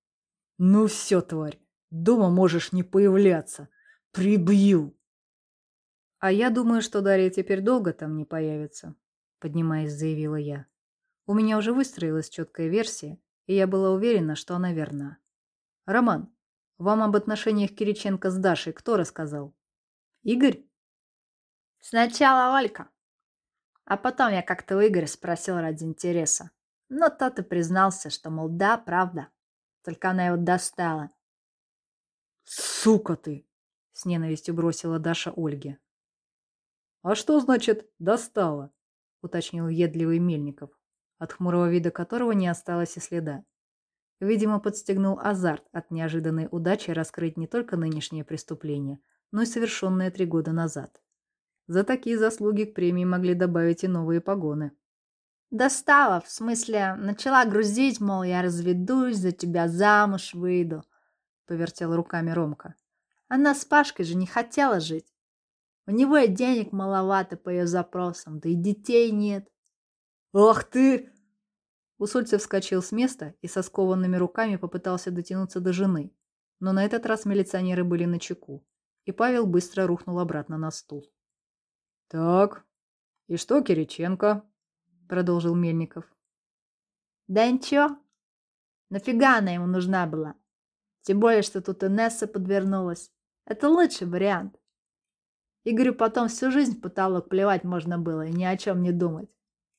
«Ну все, тварь, дома можешь не появляться. Прибью!» «А я думаю, что Дарья теперь долго там не появится», — поднимаясь, заявила я. «У меня уже выстроилась четкая версия, и я была уверена, что она верна. Роман, вам об отношениях Кириченко с Дашей кто рассказал? Игорь?» «Сначала Олька», а потом я как-то у Игоря спросил ради интереса. Но тот и признался, что, мол, да, правда. Только она его достала. «Сука ты!» — с ненавистью бросила Даша Ольге. «А что значит «достала»?» — уточнил едливый Мельников, от хмурого вида которого не осталось и следа. Видимо, подстегнул азарт от неожиданной удачи раскрыть не только нынешнее преступление, но и совершенное три года назад. За такие заслуги к премии могли добавить и новые погоны. Достала, в смысле, начала грузить, мол, я разведусь, за тебя замуж выйду, повертел руками Ромка. Она с Пашкой же не хотела жить. У него и денег маловато по ее запросам, да и детей нет. Ах ты! Усольцев вскочил с места и со скованными руками попытался дотянуться до жены. Но на этот раз милиционеры были на чеку, и Павел быстро рухнул обратно на стул. «Так, и что Кириченко?» — продолжил Мельников. «Да ничего. Нафига она ему нужна была? Тем более, что тут Инесса подвернулась. Это лучший вариант. Игорю потом всю жизнь потолок плевать можно было и ни о чем не думать.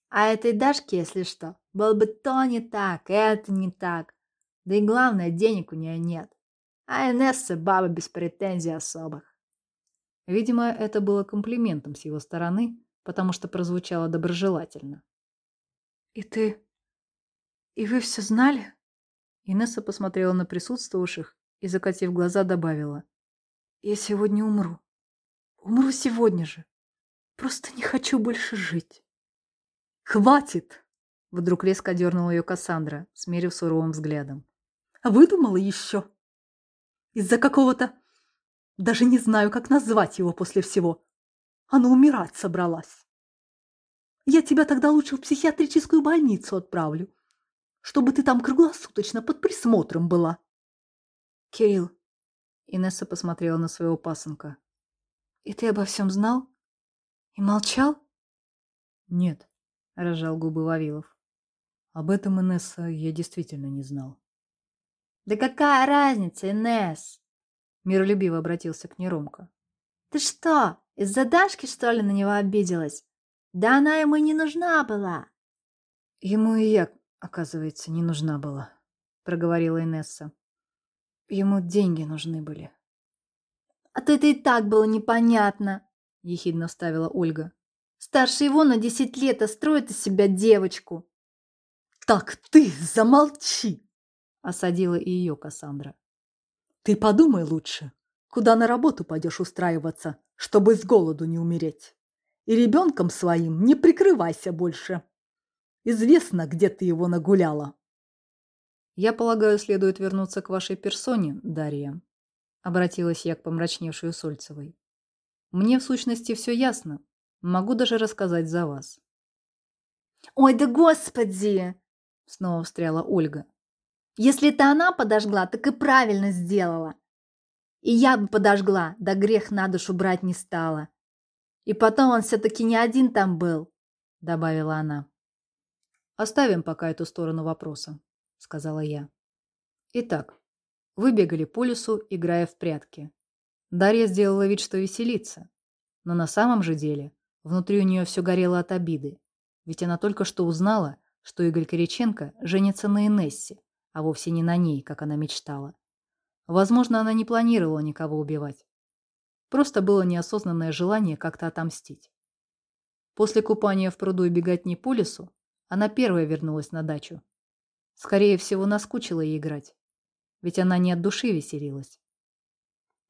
А этой Дашке, если что, было бы то не так, это не так. Да и главное, денег у нее нет. А Инесса баба без претензий особых. Видимо, это было комплиментом с его стороны, потому что прозвучало доброжелательно. «И ты... и вы все знали?» Инесса посмотрела на присутствовавших и, закатив глаза, добавила. «Я сегодня умру. Умру сегодня же. Просто не хочу больше жить». «Хватит!» Вдруг резко дернула ее Кассандра, смерив суровым взглядом. «Выдумала еще? Из-за какого-то даже не знаю, как назвать его после всего. Она умирать собралась. Я тебя тогда лучше в психиатрическую больницу отправлю, чтобы ты там круглосуточно под присмотром была. Кирилл, Инесса посмотрела на своего пасынка. И ты обо всем знал? И молчал? Нет, разжал губы Вавилов. Об этом, Инесса, я действительно не знал. Да какая разница, Инесс? Миролюбиво обратился к ней Ромка. «Ты что, из-за Дашки, что ли, на него обиделась? Да она ему не нужна была!» «Ему и я, оказывается, не нужна была», — проговорила Инесса. «Ему деньги нужны были». «А то это и так было непонятно», — ехидно вставила Ольга. «Старше его на десять лет, а строит из себя девочку». «Так ты замолчи!» — осадила ее Кассандра. Ты подумай лучше, куда на работу пойдешь устраиваться, чтобы с голоду не умереть. И ребенком своим не прикрывайся больше. Известно, где ты его нагуляла. Я полагаю, следует вернуться к вашей персоне, Дарья. Обратилась я к помрачневшей Сольцевой. Мне в сущности все ясно. Могу даже рассказать за вас. Ой, да господи! Снова встряла Ольга. Если это она подожгла, так и правильно сделала. И я бы подожгла, да грех на душу брать не стала. И потом он все-таки не один там был, добавила она. Оставим пока эту сторону вопроса, сказала я. Итак, вы бегали по лесу, играя в прятки. Дарья сделала вид, что веселится. Но на самом же деле внутри у нее все горело от обиды. Ведь она только что узнала, что Игорь Коряченко женится на Инессе, а вовсе не на ней, как она мечтала. Возможно, она не планировала никого убивать. Просто было неосознанное желание как-то отомстить. После купания в пруду и бегать не по лесу, она первая вернулась на дачу. Скорее всего, наскучила ей играть. Ведь она не от души веселилась.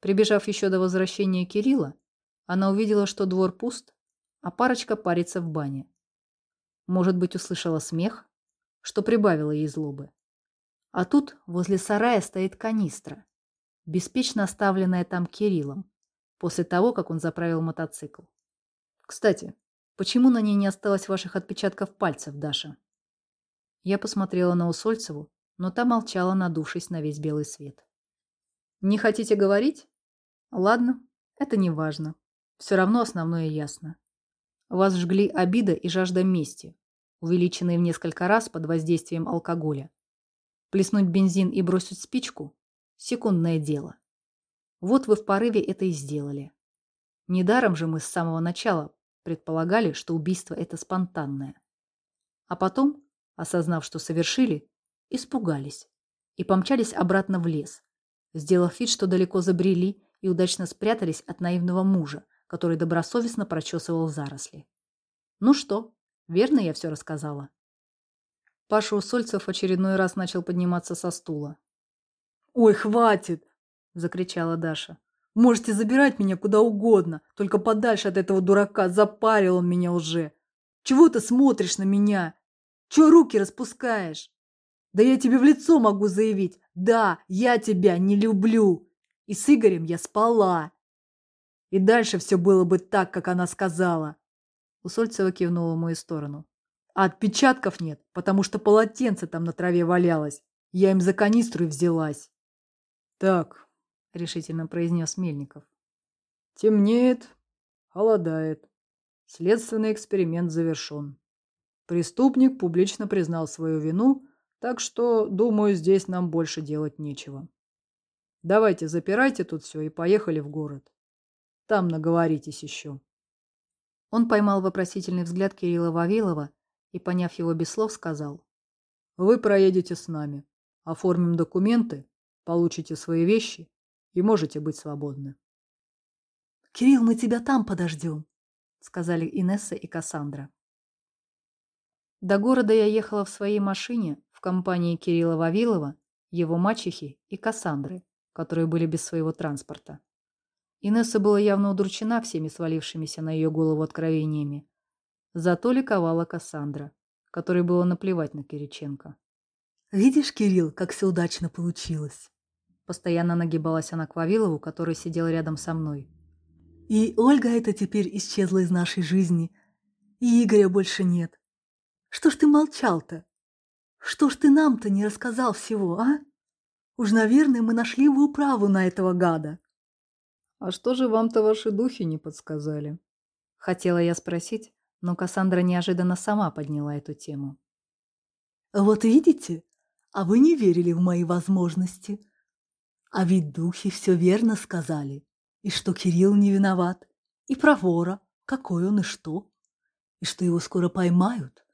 Прибежав еще до возвращения Кирилла, она увидела, что двор пуст, а парочка парится в бане. Может быть, услышала смех, что прибавило ей злобы. А тут возле сарая стоит канистра, беспечно оставленная там Кириллом, после того, как он заправил мотоцикл. Кстати, почему на ней не осталось ваших отпечатков пальцев, Даша? Я посмотрела на Усольцеву, но та молчала, надувшись на весь белый свет. Не хотите говорить? Ладно, это не важно. Все равно основное ясно. Вас жгли обида и жажда мести, увеличенные в несколько раз под воздействием алкоголя. Плеснуть бензин и бросить спичку – секундное дело. Вот вы в порыве это и сделали. Недаром же мы с самого начала предполагали, что убийство это спонтанное. А потом, осознав, что совершили, испугались и помчались обратно в лес, сделав вид, что далеко забрели и удачно спрятались от наивного мужа, который добросовестно прочесывал заросли. Ну что, верно я все рассказала? Паша Усольцев очередной раз начал подниматься со стула. «Ой, хватит!» – закричала Даша. «Можете забирать меня куда угодно, только подальше от этого дурака, запарил он меня уже. Чего ты смотришь на меня? Чего руки распускаешь? Да я тебе в лицо могу заявить, да, я тебя не люблю. И с Игорем я спала. И дальше все было бы так, как она сказала. Усольцева кивнула в мою сторону. А отпечатков нет, потому что полотенце там на траве валялось. Я им за канистру и взялась. Так, решительно произнес Мельников. Темнеет, холодает. Следственный эксперимент завершен. Преступник публично признал свою вину, так что, думаю, здесь нам больше делать нечего. Давайте запирайте тут все и поехали в город. Там наговоритесь еще. Он поймал вопросительный взгляд Кирилла Вавилова и, поняв его без слов, сказал. Вы проедете с нами. Оформим документы, получите свои вещи и можете быть свободны. «Кирилл, мы тебя там подождем», — сказали Инесса и Кассандра. До города я ехала в своей машине в компании Кирилла Вавилова, его мачехи и Кассандры, которые были без своего транспорта. Инесса была явно удручена всеми свалившимися на ее голову откровениями. Зато ликовала Кассандра, которой было наплевать на Кириченко. «Видишь, Кирилл, как все удачно получилось?» Постоянно нагибалась она к Вавилову, который сидел рядом со мной. «И Ольга это теперь исчезла из нашей жизни, и Игоря больше нет. Что ж ты молчал-то? Что ж ты нам-то не рассказал всего, а? Уж, наверное, мы нашли бы управу на этого гада». «А что же вам-то ваши духи не подсказали?» Хотела я спросить, но Кассандра неожиданно сама подняла эту тему. «Вот видите, а вы не верили в мои возможности. А ведь духи все верно сказали, и что Кирилл не виноват, и про вора, какой он и что, и что его скоро поймают.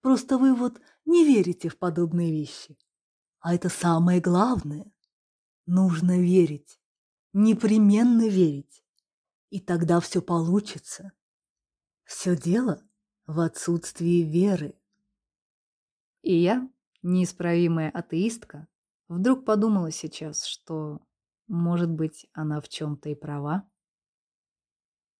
Просто вы вот не верите в подобные вещи. А это самое главное. Нужно верить непременно верить, и тогда все получится. Все дело в отсутствии веры. И я, неисправимая атеистка, вдруг подумала сейчас, что, может быть, она в чем-то и права.